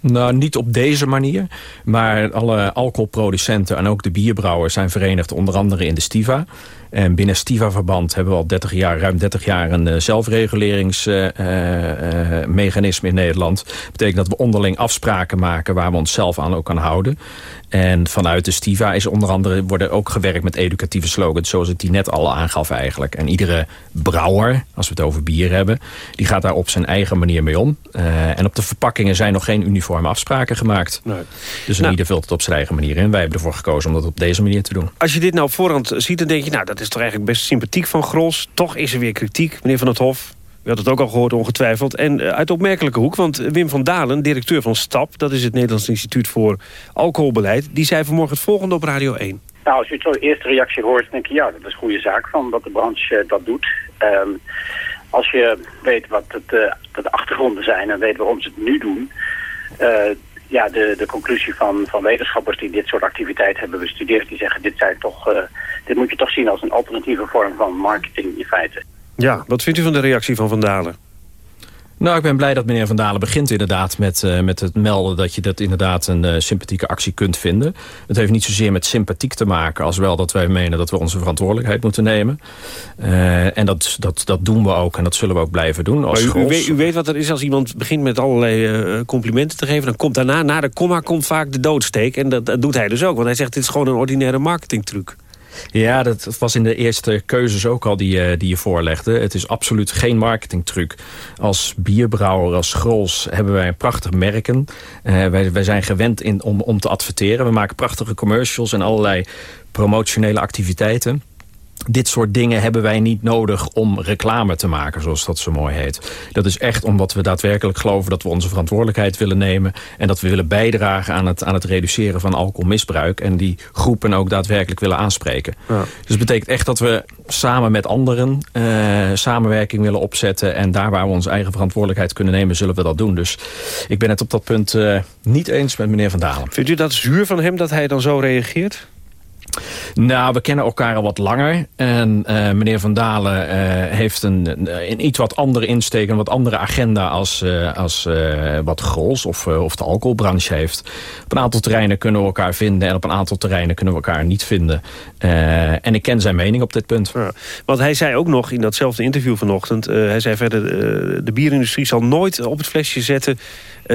Nou, niet op deze manier. Maar alle alcoholproducenten en ook de bierbrouwers zijn verenigd onder andere in de Stiva. En binnen Stiva-verband hebben we al 30 jaar, ruim 30 jaar een uh, zelfreguleringsmechanisme in Nederland. Dat betekent dat we onderling afspraken maken waar we onszelf aan ook aan houden. En vanuit de Stiva is onder andere worden ook gewerkt met educatieve slogans... zoals ik die net al aangaf eigenlijk. En iedere brouwer, als we het over bier hebben... die gaat daar op zijn eigen manier mee om. Uh, en op de verpakkingen zijn nog geen uniforme afspraken gemaakt. Nee. Dus nou, ieder vult het op zijn eigen manier in. Wij hebben ervoor gekozen om dat op deze manier te doen. Als je dit nou op voorhand ziet, dan denk je... nou, dat is toch eigenlijk best sympathiek van Gros. Toch is er weer kritiek, meneer Van het Hof. U had het ook al gehoord ongetwijfeld. En uh, uit opmerkelijke hoek, want Wim van Dalen, directeur van STAP... dat is het Nederlands Instituut voor Alcoholbeleid... die zei vanmorgen het volgende op Radio 1. Nou, als je het zo de eerste reactie hoort, denk je... ja, dat is een goede zaak van dat de branche uh, dat doet. Um, als je weet wat het, uh, de achtergronden zijn en weet waarom ze het nu doen... ja, de, de conclusie van, van wetenschappers die dit soort activiteiten hebben bestudeerd... die zeggen, dit, zijn toch, dit moet je toch zien als een alternatieve vorm van marketing in feite. Ja, wat vindt u van de reactie van Van Dalen? Nou, ik ben blij dat meneer Van Dalen begint inderdaad met, uh, met het melden... dat je dat inderdaad een uh, sympathieke actie kunt vinden. Het heeft niet zozeer met sympathiek te maken... als wel dat wij menen dat we onze verantwoordelijkheid moeten nemen. Uh, en dat, dat, dat doen we ook en dat zullen we ook blijven doen. Als u, u, weet, u, weet, wat er is als iemand begint met allerlei complimenten te geven... dan komt daarna, na de komma, komt vaak de doodsteek. En dat, dat doet hij dus ook, want hij zegt... dit is gewoon een ordinaire marketingtruc. Ja, dat, was in de eerste keuzes ook al die, eh, die je voorlegde. Het is absoluut geen marketingtruc. Als bierbrouwer, als Grols hebben wij prachtige merken. Eh, wij, wij zijn gewend in, om, om te adverteren. We maken prachtige commercials en allerlei promotionele activiteiten dit soort dingen hebben wij niet nodig om reclame te maken, zoals dat zo mooi heet. Dat is echt omdat we daadwerkelijk geloven dat we onze verantwoordelijkheid willen nemen... en dat we willen bijdragen aan het, aan het reduceren van alcoholmisbruik... en die groepen ook daadwerkelijk willen aanspreken. Ja. Dus het betekent echt dat we samen met anderen uh, samenwerking willen opzetten... en daar waar we onze eigen verantwoordelijkheid kunnen nemen, zullen we dat doen. Dus ik ben het op dat punt uh, niet eens met meneer Van Dalen. Vindt u dat zuur van hem dat hij dan zo reageert? Nou, we kennen elkaar al wat langer. En uh, meneer Van Dalen uh, heeft een, een, iets wat andere insteek... een wat andere agenda als, als wat Grols of, of de alcoholbranche heeft. Op een aantal terreinen kunnen we elkaar vinden... en op een aantal terreinen kunnen we elkaar niet vinden. en ik ken zijn mening op dit punt. Want hij zei ook nog in datzelfde interview vanochtend... hij zei verder, de bierindustrie zal nooit op het flesje zetten...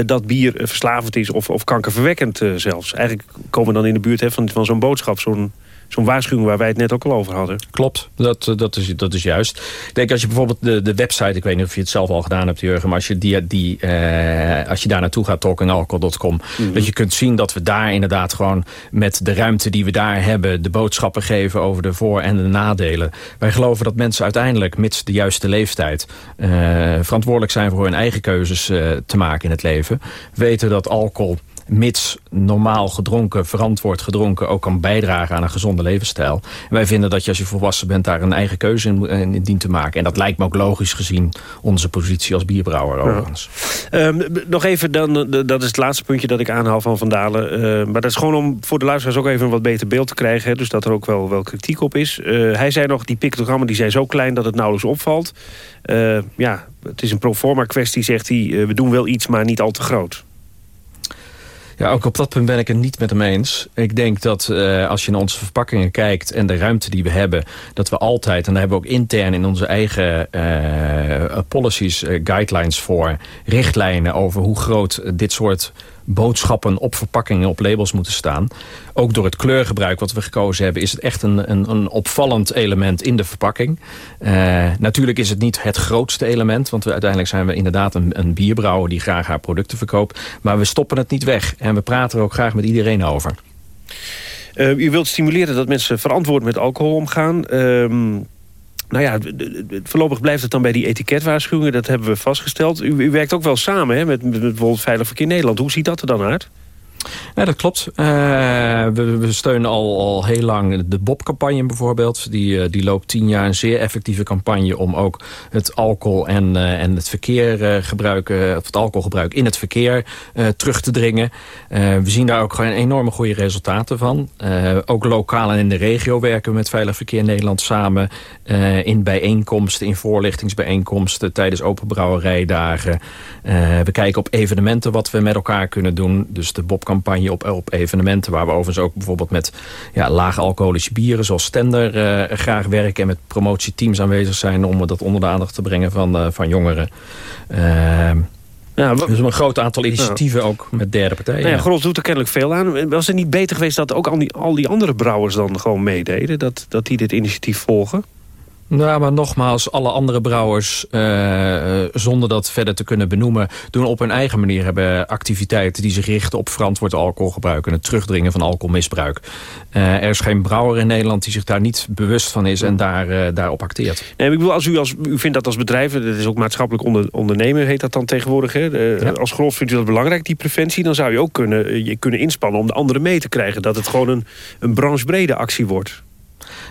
dat bier verslavend is of, of kankerverwekkend zelfs. Eigenlijk komen we dan in de buurt van, van zo'n boodschap... zo'n zo'n waarschuwing waar wij het net ook al over hadden. Klopt, dat, eh, dat, is, dat is juist. Ik denk als je bijvoorbeeld de, de website, ik weet niet of je het zelf al gedaan hebt Jurgen, maar als je, die, die, eh, als je daar naartoe gaat, talkingalcohol.com, mm dat je kunt zien dat we daar inderdaad gewoon met de ruimte die we daar hebben, de boodschappen geven over de voor- en de nadelen. Wij geloven dat mensen uiteindelijk, mits de juiste leeftijd, uh, verantwoordelijk zijn voor hun eigen keuzes te maken in het leven. Weten dat alcohol mits normaal gedronken, verantwoord gedronken... ook kan bijdragen aan een gezonde levensstijl. En wij vinden dat je als je volwassen bent daar een eigen keuze in, in dient te maken. En dat lijkt me ook logisch gezien onze positie als bierbrouwer overigens. Ehm, nog even, dan, dat is het laatste puntje dat ik aanhaal van Van Dalen. Uh, maar dat is gewoon om voor de luisteraars ook even een wat beter beeld te krijgen. Hè, dus dat er ook wel, wel kritiek op is. Uh, hij zei nog, die pictogrammen die zijn zo klein dat het nauwelijks opvalt. Uh, ja, het is een proforma kwestie, zegt hij. we doen wel iets, maar niet al te groot. Ja, ook op dat punt ben ik het niet met hem eens. Ik denk dat uh, als je naar onze verpakkingen kijkt en de ruimte die we hebben... dat we altijd, en daar hebben we ook intern in onze eigen uh, policies, uh, guidelines voor... richtlijnen over hoe groot dit soort boodschappen op verpakkingen, op labels moeten staan. Ook door het kleurgebruik wat we gekozen hebben... is het echt een, een, een opvallend element in de verpakking. Uh, natuurlijk is het niet het grootste element... want uiteindelijk zijn we inderdaad een, een bierbrouwer... die graag haar producten verkoopt. Maar we stoppen het niet weg. En we praten er ook graag met iedereen over. Uh, u wilt stimuleren dat mensen verantwoord met alcohol omgaan... Uh, nou ja, voorlopig blijft het dan bij die etiketwaarschuwingen. Dat hebben we vastgesteld. U, u werkt ook wel samen hè, met, met bijvoorbeeld Veilig Verkeer Nederland. Hoe ziet dat er dan uit? Ja, dat klopt. Uh, we, steunen al, al heel lang de Bob-campagne bijvoorbeeld. Die, uh, die loopt tien jaar een zeer effectieve campagne... om ook het alcohol en, uh, en het verkeergebruik, of het alcoholgebruik in het verkeer terug te dringen. we zien daar ook gewoon enorme goede resultaten van. ook lokaal en in de regio werken we met Veilig Verkeer Nederland samen... in bijeenkomsten, in voorlichtingsbijeenkomsten... tijdens openbrouwerijdagen. we kijken op evenementen wat we met elkaar kunnen doen. Dus de Bob campagne op, op evenementen... waar we overigens ook bijvoorbeeld met ja, laag alcoholische bieren... zoals Stender uh, graag werken en met promotieteams aanwezig zijn... om dat onder de aandacht te brengen van, uh, van jongeren. Uh, ja, dus een groot aantal initiatieven ja. ook met derde partijen. Nou ja, Gros doet er kennelijk veel aan. Was het niet beter geweest dat ook al die, al die andere brouwers dan gewoon meededen? Dat, dat die dit initiatief volgen? Nou, maar nogmaals, alle andere brouwers, uh, zonder dat verder te kunnen benoemen... doen op hun eigen manier hebben activiteiten die zich richten op verantwoord alcoholgebruik... en het terugdringen van alcoholmisbruik. Uh, er is geen brouwer in Nederland die zich daar niet bewust van is en daar, uh, daarop acteert. Nee, ik bedoel, als u, als, u vindt dat als bedrijf, dat is ook maatschappelijk onder, ondernemen, heet dat dan tegenwoordig. Hè? Ja. Als gros vindt u dat belangrijk, die preventie, dan zou je ook kunnen, je kunnen inspannen om de anderen mee te krijgen. Dat het gewoon een, een branchebrede actie wordt.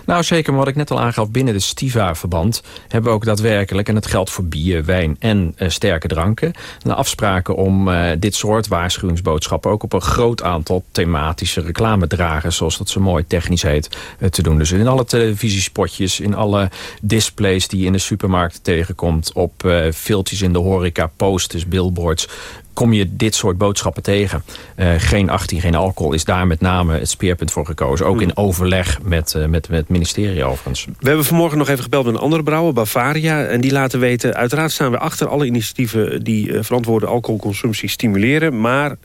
Nou, zeker. Maar wat ik net al aangaf, binnen de Stiva-verband... hebben we ook daadwerkelijk, en dat geldt voor bier, wijn en uh, sterke dranken... afspraken om uh, dit soort waarschuwingsboodschappen... ook op een groot aantal thematische reclamedragers... zoals dat zo mooi technisch heet, uh, te doen. Dus in alle televisiespotjes, in alle displays die je in de supermarkt tegenkomt... op filtjes in de horeca, posters, billboards kom je dit soort boodschappen tegen. Uh, geen 18, geen alcohol is daar met name het speerpunt voor gekozen. Ook in overleg met, uh, met, met het ministerie overigens. We hebben vanmorgen nog even gebeld met een andere brouwer, Bavaria. En die laten weten, uiteraard staan we achter alle initiatieven... die uh, verantwoorde alcoholconsumptie stimuleren. Maar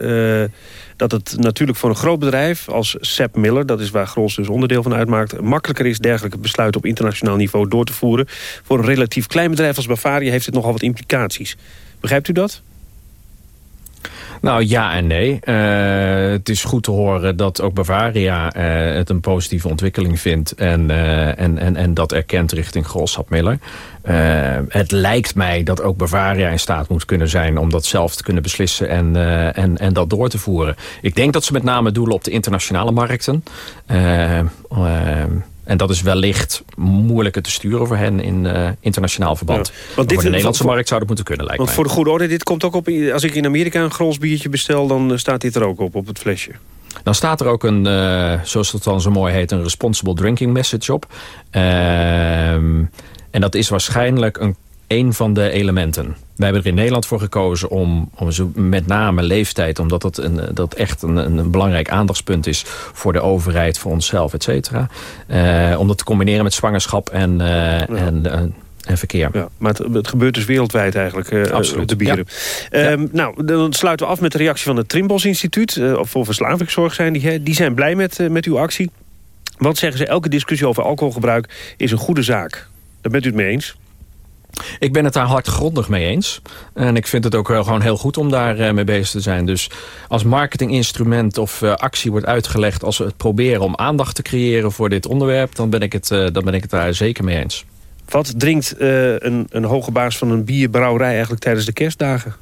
dat het natuurlijk voor een groot bedrijf als Sepp Miller... dat is waar Grols dus onderdeel van uitmaakt... makkelijker is dergelijke besluiten op internationaal niveau door te voeren. Voor een relatief klein bedrijf als Bavaria heeft het nogal wat implicaties. Begrijpt u dat? Nou, ja en nee. Uh, het is goed te horen dat ook Bavaria uh, het een positieve ontwikkeling vindt... en, uh, en, en, en dat erkent richting Grolschap Miller. het lijkt mij dat ook Bavaria in staat moet kunnen zijn... om dat zelf te kunnen beslissen en, en, en dat door te voeren. Ik denk dat ze met name doelen op de internationale markten... En dat is wellicht moeilijker te sturen voor hen in uh, internationaal verband. Ja, want dit, voor de Nederlandse voor, markt zou dat moeten kunnen, lijkt want mij. voor de goede orde, dit komt ook op... Als ik in Amerika een Grols biertje bestel, dan eh, staat dit er ook op, op het flesje. Dan staat er ook een, uh, zoals dat dan zo mooi heet... een responsible drinking message op. Uh, en dat is waarschijnlijk een een van de elementen. Wij hebben er in Nederland voor gekozen om, om zo met name leeftijd... omdat dat, een, dat echt een, een belangrijk aandachtspunt is voor de overheid, voor onszelf, et cetera. Uh, om dat te combineren met zwangerschap en, uh, en, uh, en verkeer. Ja, maar het, het, gebeurt dus wereldwijd eigenlijk, uh, Absoluut. de bieren. Ja. Um, nou, dan sluiten we af met de reactie van het Trimbos Instituut... Uh, voor verslavingszorg zijn die, die zijn blij met, uh, met uw actie. Want zeggen ze, elke discussie over alcoholgebruik is een goede zaak. Daar bent u het mee eens? Ik ben het daar hardgrondig mee eens. En ik vind het ook gewoon heel goed om daar uh, mee bezig te zijn. Dus als marketinginstrument of uh, actie wordt uitgelegd... als we het proberen om aandacht te creëren voor dit onderwerp... dan ben ik het, uh, dan ben ik het daar zeker mee eens. Wat drinkt een, een hoge baas van een bierbrouwerij eigenlijk tijdens de kerstdagen?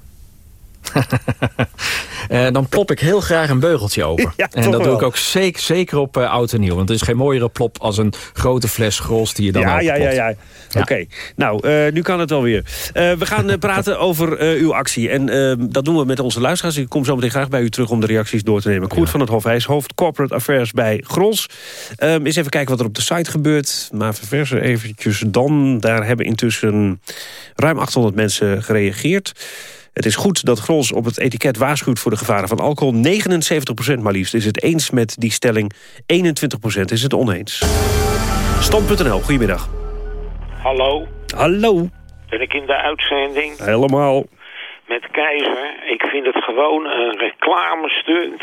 Uh, dan plop ik heel graag een beugeltje open. Ja, en dat wel. doe ik ook zeker, zeker op uh, oud en nieuw. Want er is geen mooiere plop als een grote fles grols die je dan ja, ja, ja, ja, ja. Oké, okay. nou, uh, nu kan het alweer. we gaan praten over uw actie. En dat doen we met onze luisteraars. Ik kom zo meteen graag bij u terug om de reacties door te nemen. Koert van het Hof, hij is hoofd Corporate Affairs bij Grols. Um, eens even kijken wat er op de site gebeurt. Maar verversen eventjes dan. Daar hebben intussen ruim 800 mensen gereageerd. Het is goed dat Grols op het etiket waarschuwt voor de gevaren van alcohol. 79% maar liefst is het eens met die stelling. 21% is het oneens. Stand.nl, goedemiddag. Hallo. Hallo. Ben ik in de uitzending? Helemaal. Met Keizer. Ik vind het gewoon een reclamestunt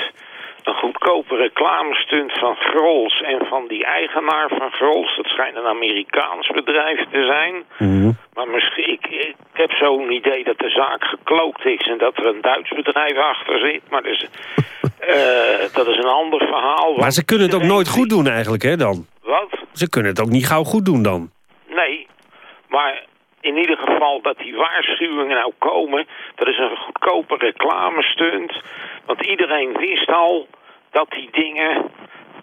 een goedkope reclamestunt van Grols en van die eigenaar van Grols. Dat schijnt een Amerikaans bedrijf te zijn. Mm -hmm. Maar misschien, ik, ik heb zo'n idee dat de zaak geklookt is en dat er een Duits bedrijf achter zit. Maar dus, uh, dat is een ander verhaal. Maar ze kunnen het ook nooit goed doen eigenlijk, hè, dan? Wat? Ze kunnen het ook niet gauw goed doen dan. Nee, maar in ieder geval dat die waarschuwingen nou komen... dat is een goedkope reclamestunt. Want iedereen wist al dat die dingen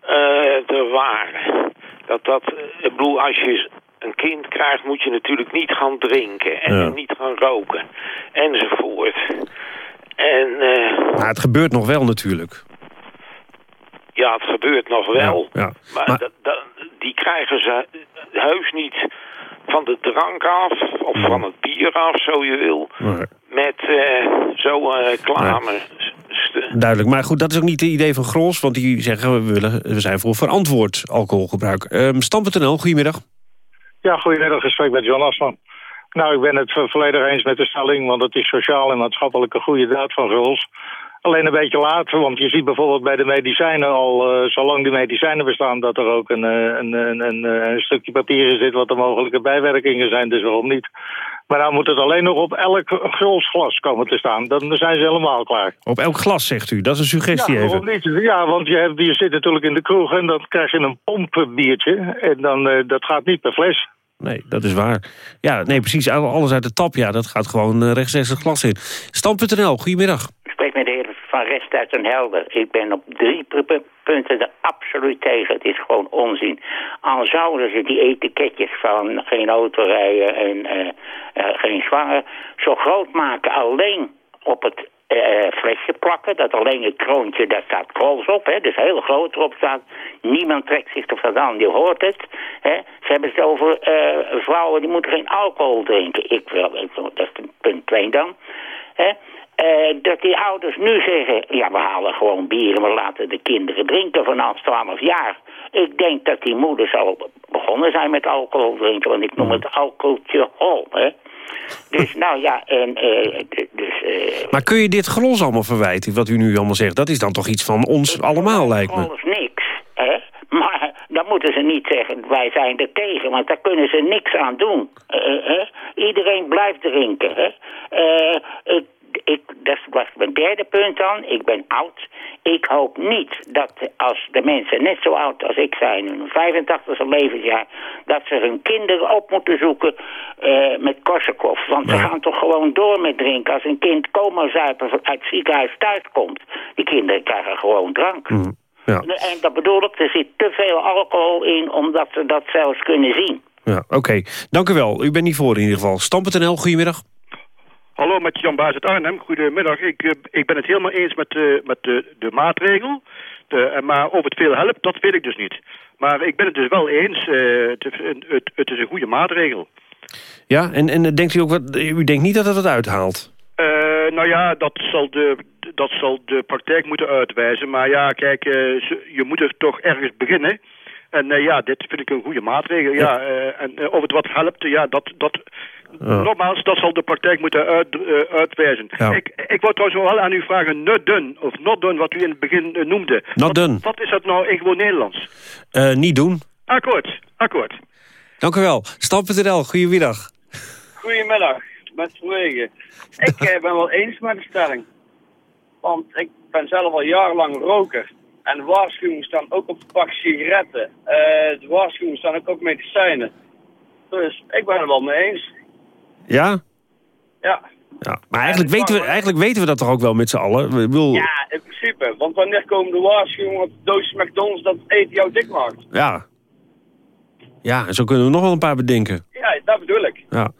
uh, er waren. Dat dat, ik bedoel, als je een kind krijgt, moet je natuurlijk niet gaan drinken. En ja. niet gaan roken. Enzovoort. En, uh, maar het gebeurt nog wel natuurlijk. Ja, het gebeurt nog wel. Ja, ja. Maar, maar... Die krijgen ze heus niet van de drank af, of van het bier af, zo je wil. Nee. Met uh, zo'n uh, reclame. Nee. Duidelijk, maar goed, dat is ook niet het idee van Grols... want die zeggen, we, willen, we zijn voor verantwoord alcoholgebruik. Um, Stam.nl, goedemiddag. Ja, goedemiddag, gesprek met John Asman. Nou, ik ben het volledig eens met de stelling... want het is sociaal en maatschappelijk een goede daad van Grols... Alleen een beetje laat, want je ziet bijvoorbeeld bij de medicijnen al, uh, zolang die medicijnen bestaan, dat er ook een, een, een, een, een stukje papier in zit wat de mogelijke bijwerkingen zijn, dus waarom niet? Maar dan moet het alleen nog op elk glas komen te staan. Dan zijn ze helemaal klaar. Op elk glas, zegt u? Dat is een suggestie ja, even. Niet? Ja, want je, hebt, je zit natuurlijk in de kroeg en dan krijg je een pompbiertje. En dan, uh, dat gaat niet per fles. Nee, dat is waar. Ja, nee, precies. Alles uit de tap, ja, dat gaat gewoon uh, rechtstreeks het glas in. Stand.nl, goedemiddag. Van Rest uit Den Helder. Ik ben op drie punten er absoluut tegen. Het is gewoon onzin. Al zouden ze die etiketjes van geen autorijden en uh, uh, geen zwanger zo groot maken alleen op het uh, flesje plakken. Dat alleen het kroontje, daar staat Krols op. Hè, dus heel groot erop staat. Niemand trekt zich toch aan, die hoort het. Hè. Ze hebben het over vrouwen die moeten geen alcohol drinken. Ik wil, dat is punt 2 dan. Hè. Eh, dat die ouders nu zeggen, ja we halen gewoon bier en we laten de kinderen drinken vanaf 12 jaar. Ik denk dat die moeders al begonnen zijn met alcohol drinken, want ik noem het alcoholtje hol. Hè? Dus nou ja, en eh, d- dus... eh, Maar kun je dit gros allemaal verwijten, wat u nu allemaal zegt? Dat is dan toch iets van ons allemaal, lijkt me. alles niks. Hè? Maar dan moeten ze niet zeggen, wij zijn er tegen, want daar kunnen ze niks aan doen. Iedereen blijft drinken. Hè? Ik, dat was mijn derde punt dan. Ik ben oud. Ik hoop niet dat als de mensen net zo oud als ik zijn, hun 85e levensjaar, dat ze hun kinderen op moeten zoeken eh, met Korsakoff. Want ze gaan toch gewoon door met drinken. Als een kind coma-zuipen uit het ziekenhuis thuis komt, die kinderen krijgen gewoon drank. Mm, Ja. En dat bedoel ik, er zit te veel alcohol in omdat ze dat zelfs kunnen zien. Ja, oké. Dank u wel. U bent niet voor in ieder geval. Stam.nl, goedemiddag. Hallo, met Jan Baas uit Arnhem. Goedemiddag. Ik, eh, ik ben het helemaal eens met, de met de, de maatregel. De, eh, maar of het veel helpt, dat weet ik dus niet. Maar ik ben het dus wel eens. het, het, het is een goede maatregel. Ja, en, en denkt u ook wat... U denkt niet dat het het uithaalt? Nou ja, dat zal, de, dat zal de praktijk moeten uitwijzen. Maar ja, kijk, je moet er toch ergens beginnen. En eh, ja, dit vind ik een goede maatregel. Ja, eh, en eh, of het wat helpt, ja, dat... dat Ja. Nogmaals, dat zal de praktijk moeten uit, eh, uitwijzen. Ja. Ik, ik wou trouwens wel aan u vragen, not done, of not done, wat u in het begin noemde. Not done. Wat is dat nou in gewoon Nederlands? Eh, niet doen. Akkoord, akkoord. Dank u wel. Stam.nl, goedemiddag. Goedemiddag, met Verwegen. Ik ben wel eens met de stelling. Want ik ben zelf al jarenlang roker. En de waarschuwingen staan ook op het pak sigaretten. Eh, de waarschuwingen staan ook op medicijnen. Dus ik ben er wel mee eens. Ja? Ja. ja. Maar eigenlijk weten, we, eigenlijk weten we dat toch ook wel met z'n allen? Bedoel, ja. Ja, in principe. Want wanneer komen de waarschuwingen op de doosje McDonald's dat eten jou dik maakt? ja. en zo kunnen we nog wel een paar bedenken. Ja, dat bedoel ik. Ja.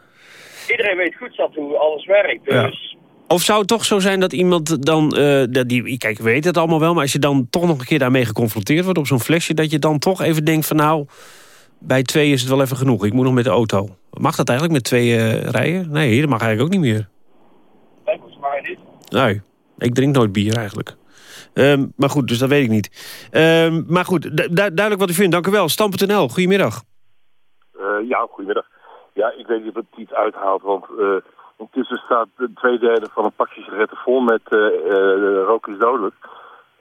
Iedereen weet goed zat hoe alles werkt. Dus Of zou het toch zo zijn dat iemand dan... eh, dat die, kijk, we weten het allemaal wel... maar als je dan toch nog een keer daarmee geconfronteerd wordt op zo'n flesje... dat je dan toch even denkt van nou... bij twee is het wel even genoeg. Ik moet nog met de auto. Mag dat eigenlijk met twee eh, rijden? Nee, dat mag eigenlijk ook niet meer. dat volgens mij niet. Nee, ik drink nooit bier eigenlijk. Ehm, maar goed, dus dat weet ik niet. Ehm, maar goed, du- du- duidelijk wat u vindt. Dank u wel. Stam.nl, goedemiddag. Eh, ja, goedemiddag. Ja, ik weet niet of het iets uithaalt, want intussen staat de twee derde van een pakje sigaretten vol met eh, rook is dodelijk.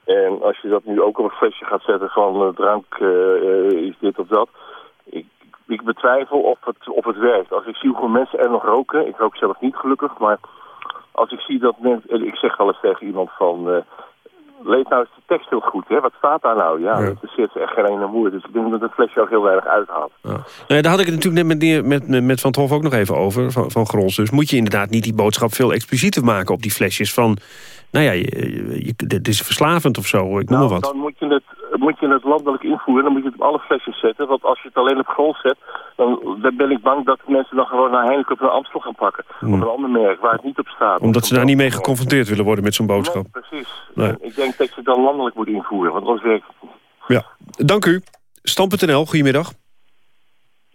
En als je dat nu ook op een flesje gaat zetten van eh, drank is dit of dat. Ik, ik betwijfel of het, of het werkt. Als ik zie hoeveel mensen er nog roken, ik rook zelf niet gelukkig, maar als ik zie dat mensen, en ik zeg wel eens tegen iemand van, lees nou eens de tekst heel goed, hè? wat staat daar nou? Ja, dat interesseert ze echt geen ene moer. Dus ik denk dat het flesje ook heel weinig uithaalt. Nee, daar had ik het natuurlijk net met, met, met, Van het Hof ook nog even over, van, van. Dus moet je inderdaad niet die boodschap veel explicieter maken op die flesjes van... nou ja, je, je, dit is verslavend of zo, ik noem maar wat. Dan moet je, het, moet je het landelijk invoeren, dan moet je het op alle flesjes zetten. Want als je het alleen op grond zet, dan, dan ben ik bang dat mensen dan gewoon naar Heineken of naar Amstel gaan pakken. Of een ander merk waar het niet op staat. Omdat ze daar niet mee geconfronteerd willen worden met zo'n boodschap. Precies. Nee. En Ik denk dat je het dan landelijk moet invoeren, want anders werkt het niet. Ja, dank u. Stam.nl, goedemiddag.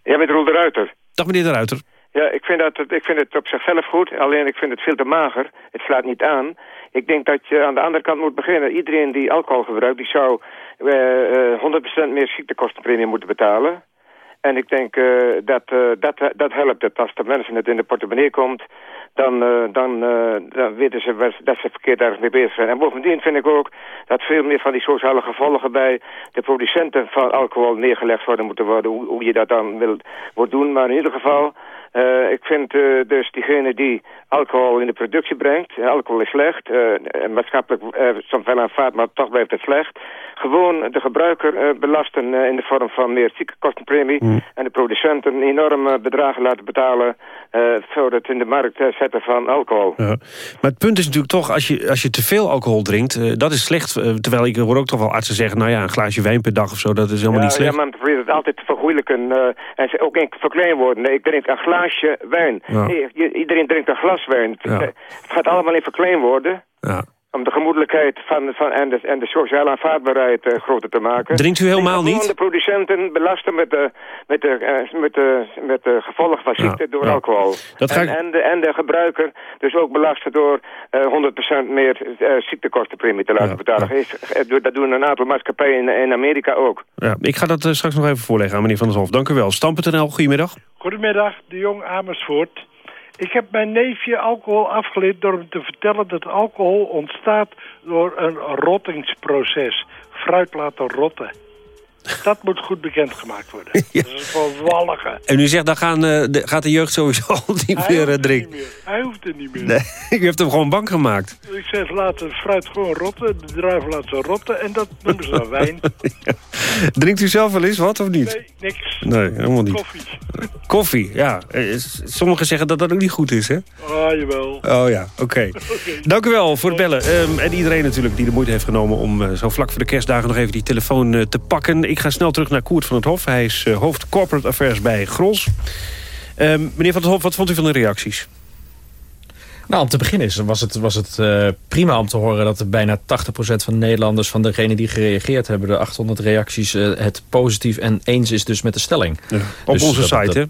Ja, met Roel de Ruiter. Dag meneer de Ruiter. Ja, ik vind, dat, het- ik vind het op zichzelf goed, alleen ik vind het veel te mager. Het slaat niet aan. Ik denk dat je aan de andere kant moet beginnen. Iedereen die alcohol gebruikt, die zou 100% meer ziektekostenpremie moeten betalen. En ik denk eh, dat, eh, dat, dat helpt het. Als de mensen het in de portemonnee komt, dan, eh, dan, eh, dan weten ze dat ze verkeerd ergens mee bezig zijn. En bovendien vind ik ook dat veel meer van die sociale gevolgen bij de producenten van alcohol neergelegd worden moeten worden. Hoe, hoe je dat dan wil, moet doen. Maar in ieder geval, eh, ik vind eh, dus diegene die alcohol in de productie brengt, eh, alcohol is slecht, en maatschappelijk soms wel aanvaard, maar toch blijft het slecht. Gewoon de gebruiker belasten in de vorm van meer ziekenkostenpremie en de producenten enorme bedragen laten betalen voor het in de markt zetten van alcohol. Ja. Maar het punt is natuurlijk toch, als je, als je te veel alcohol drinkt... dat is slecht. terwijl ik hoor ook toch wel artsen zeggen... nou ja, een glaasje wijn per dag of zo, dat is helemaal ja, niet slecht. Ja, maar men probeert het altijd te vergoeilijken en ze ook in verkleinwoorden. Nee, ik drink een glaasje wijn. Ja. Je- iedereen drinkt een glas wijn. Het, gaat allemaal in verkleinwoorden. Ja. Om de gemoedelijkheid van, van, en, de, en de sociale aanvaardbaarheid eh, groter te maken. Drinkt u helemaal gewoon niet? de producenten belasten met de, met de, eh, met de, met de gevolgen van ziekte door ja. alcohol. Dat ga en, ik- en, de, en de gebruiker dus ook belasten door eh 100% meer eh, ziektekostenpremie te laten betalen. Is- dat doen een aantal maatschappijen in, in Amerika ook. Ja, ik ga dat straks nog even voorleggen aan meneer Van der Zalf. Dank u wel. Stam.nl, goedemiddag. Goedemiddag, de Jong Amersfoort. Ik heb mijn neefje alcohol afgeleerd door hem te vertellen dat alcohol ontstaat door een rottingsproces. Fruit laten rotten. Dat moet goed bekendgemaakt worden. Dat is een. En u zegt, dan gaan, eh, de, gaat de jeugd sowieso al niet Hij meer eh, drinken. niet meer. Hij hoeft het niet meer. Nee, u heeft hem gewoon bang gemaakt. Ik zeg, laat het fruit gewoon rotten. De druiven laten ze rotten. En dat noemen ze dan wijn. Drinkt u zelf wel eens wat of niet? Nee, niks. Nee, helemaal niet. Koffie. Koffie, ja. Eh, Sommigen zeggen dat dat ook niet goed is, hè? Ah, jawel. Oh ja, oké. Dank u wel voor het bellen. Ehm, en iedereen natuurlijk die de moeite heeft genomen... om eh, zo vlak voor de kerstdagen nog even die telefoon eh, te pakken. Ik ga snel terug naar Koert van het Hof. Hij is eh, hoofd Corporate Affairs bij Gros. Ehm, meneer van het Hof, wat vond u van de reacties? Nou, om te beginnen is, was het, was het eh, prima om te horen dat er bijna 80% van de Nederlanders... van degenen die gereageerd hebben, de 800 reacties... eh, het positief en eens is dus met de stelling. Op Dus onze dat- site, hè?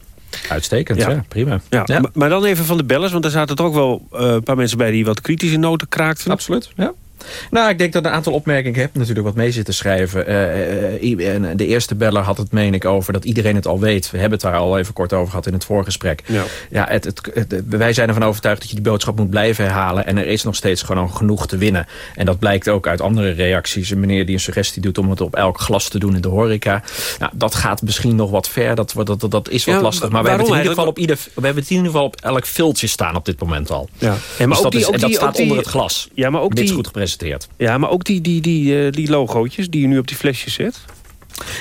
Uitstekend, ja, prima. Ja, Maar, maar dan even van de bellers, want daar zaten toch wel een paar mensen bij... die wat kritische noten kraakten. Absoluut, ja. Nou, ik denk dat een aantal opmerkingen heb natuurlijk wat mee zitten schrijven. Eh, eh, en de eerste beller had het, meen ik, over dat iedereen het al weet. We hebben het daar al even kort over gehad in het voorgesprek. Ja. Ja, het, het, het- wij zijn ervan overtuigd dat je die boodschap moet blijven herhalen. En er is nog steeds gewoon genoeg te winnen. En dat blijkt ook uit andere reacties. Een meneer die een suggestie doet om het op elk glas te doen in de horeca. Nou, dat gaat misschien nog wat ver. Dat, wordt- dat, dat, dat is wat Ja, lastig. Maar we hebben, het in ieder geval op ieder, we hebben het in ieder geval op elk viltje staan op dit moment al. Ja. Ja, maar Dus ook dat, die- is, en dat die- staat die- onder het glas. Ja, maar ook Dit is die- goed gepresenteerd. Ja, maar ook die, die, die, eh, die logootjes die je nu op die flesjes zet.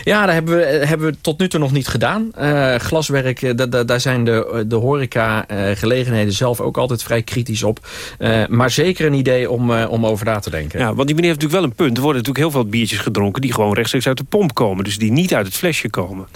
Ja, dat hebben we, hebben we tot nu toe nog niet gedaan. Eh, glaswerk, eh, da- da- daar zijn de, de horeca-gelegenheden zelf ook altijd vrij kritisch op. Eh, maar zeker een idee om, eh, om over na te denken. Ja, want die meneer heeft natuurlijk wel een punt. Er worden natuurlijk heel veel biertjes gedronken... die gewoon rechtstreeks uit de pomp komen. Dus die niet uit het flesje komen.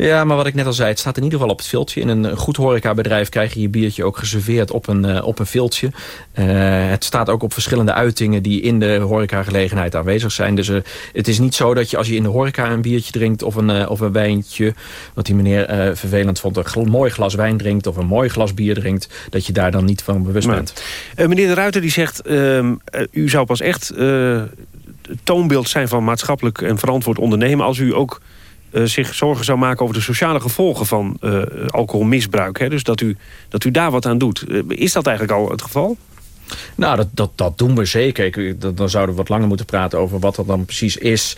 Ja, maar wat ik net al zei, het staat in ieder geval op het viltje. In een goed horecabedrijf krijg je je biertje ook geserveerd op een, eh, op een viltje. Eh, het staat ook op verschillende uitingen die in de horecagelegenheid aanwezig zijn. Dus eh, het is niet zo dat je als je in de horeca een biertje drinkt of een, eh, of een wijntje... wat die meneer eh, vervelend vond, een gl- mooi glas wijn drinkt of een mooi glas bier drinkt... dat je daar dan niet van bewust Maar, bent. eh, meneer de Ruiter die zegt... ehm, eh, u zou pas echt eh, toonbeeld zijn van maatschappelijk en verantwoord ondernemen... als u ook eh, zich zorgen zou maken over de sociale gevolgen van eh, alcoholmisbruik. Hè? Dus dat u, dat u daar wat aan doet. Eh, is dat eigenlijk al het geval? Nou, dat, dat, dat doen we zeker. Ik, dan zouden we wat langer moeten praten over wat dat dan precies is.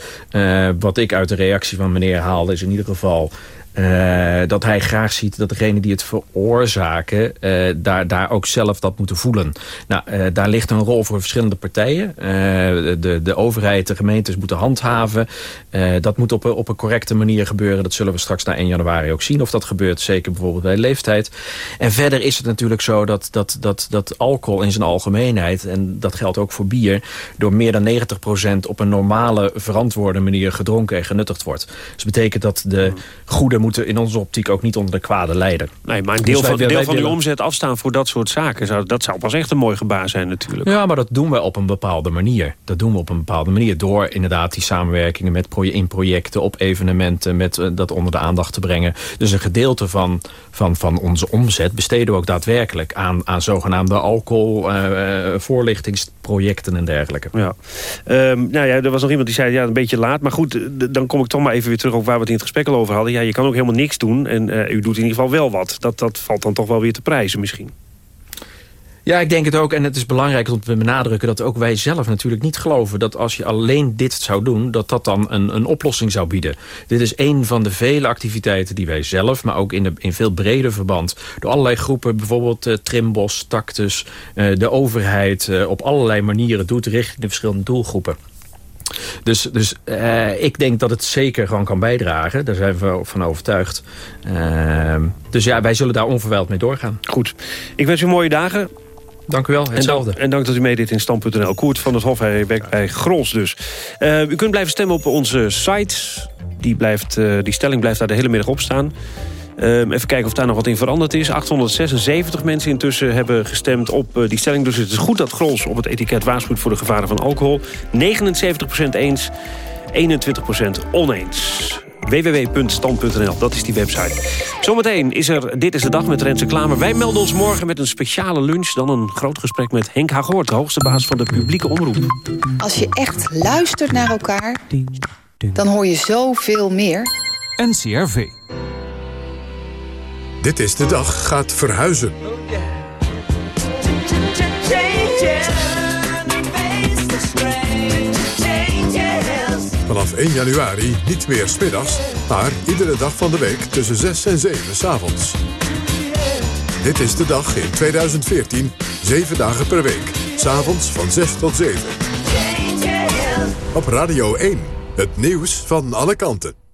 Wat ik uit de reactie van meneer haalde is in ieder geval... eh, dat hij graag ziet dat degenen die het veroorzaken... eh, daar, daar ook zelf dat moeten voelen. Nou, eh, daar ligt een rol voor verschillende partijen. De, de overheid, de gemeentes moeten handhaven. Dat moet op, op een correcte manier gebeuren. Dat zullen we straks na 1 januari ook zien of dat gebeurt. Zeker bijvoorbeeld bij leeftijd. En verder is het natuurlijk zo dat, dat, dat, dat alcohol in zijn algemeenheid... en dat geldt ook voor bier... door meer dan 90% op een normale, verantwoorde manier gedronken en genuttigd wordt. Dus dat betekent dat de goede moeten in onze optiek ook niet onder de kwade lijden. Nee, maar een Dus deel, wij- van, wij deel van uw omzet afstaan voor dat soort zaken... Zou, dat zou pas echt een mooi gebaar zijn natuurlijk. Ja, maar dat doen we op een bepaalde manier. Dat doen we op een bepaalde manier. Door inderdaad die samenwerkingen met proje in projecten, op evenementen, met eh, dat onder de aandacht te brengen. Dus een gedeelte van, van, van onze omzet besteden we ook daadwerkelijk aan, aan zogenaamde alcohol, eh, eh, voorlichtingsprojecten en dergelijke. Ja. Ehm, nou ja, er was nog iemand die zei, ja, een beetje laat. Maar goed, dan kom ik toch maar even weer terug op waar we het in het gesprek al over hadden. Ja, je kan ook helemaal niks doen en eh, u doet in ieder geval wel wat. Dat, dat valt dan toch wel weer te prijzen misschien. Ja, ik denk het ook. En het is belangrijk om te benadrukken dat ook wij zelf natuurlijk niet geloven... dat als je alleen dit zou doen, dat dat dan een, een oplossing zou bieden. Dit is een van de vele activiteiten die wij zelf... maar ook in, de, in veel breder verband door allerlei groepen... bijvoorbeeld eh, Trimbos, Tactus, eh, de overheid... eh, op allerlei manieren doet richting de verschillende doelgroepen. Dus, dus ik denk dat het zeker gewoon kan bijdragen. Daar zijn we van overtuigd. Dus ja, wij zullen daar onverwijld mee doorgaan. Goed. Ik wens u mooie dagen. Dank u wel, En hetzelfde. dank, en dank dat u meedeed in Stand.nl. Koert van het Hof, hij werkt bij Grols dus. Eh, u kunt blijven stemmen op onze site. Die, blijft, eh, die stelling blijft daar de hele middag op staan. Ehm, even kijken of daar nog wat in veranderd is. 876 mensen intussen hebben gestemd op eh, die stelling. Dus het is goed dat Grols op het etiket waarschuwt voor de gevaren van alcohol. 79% eens, 21% oneens www.stand.nl, dat is die website. Zometeen is er Dit is de Dag met Renze Klamer. Wij melden ons morgen met een speciale lunch. Dan een groot gesprek met Henk Hagoort, de hoogste baas van de publieke omroep. Als je echt luistert naar elkaar, dan hoor je zoveel meer. NCRV. Dit is de dag gaat verhuizen. Vanaf 1 januari niet meer smiddags, maar iedere dag van de week tussen 6 en 7 s avonds. Dit is de dag in 2014, 7 dagen per week. S'avonds van 6 tot 7. Op Radio 1, het nieuws van alle kanten.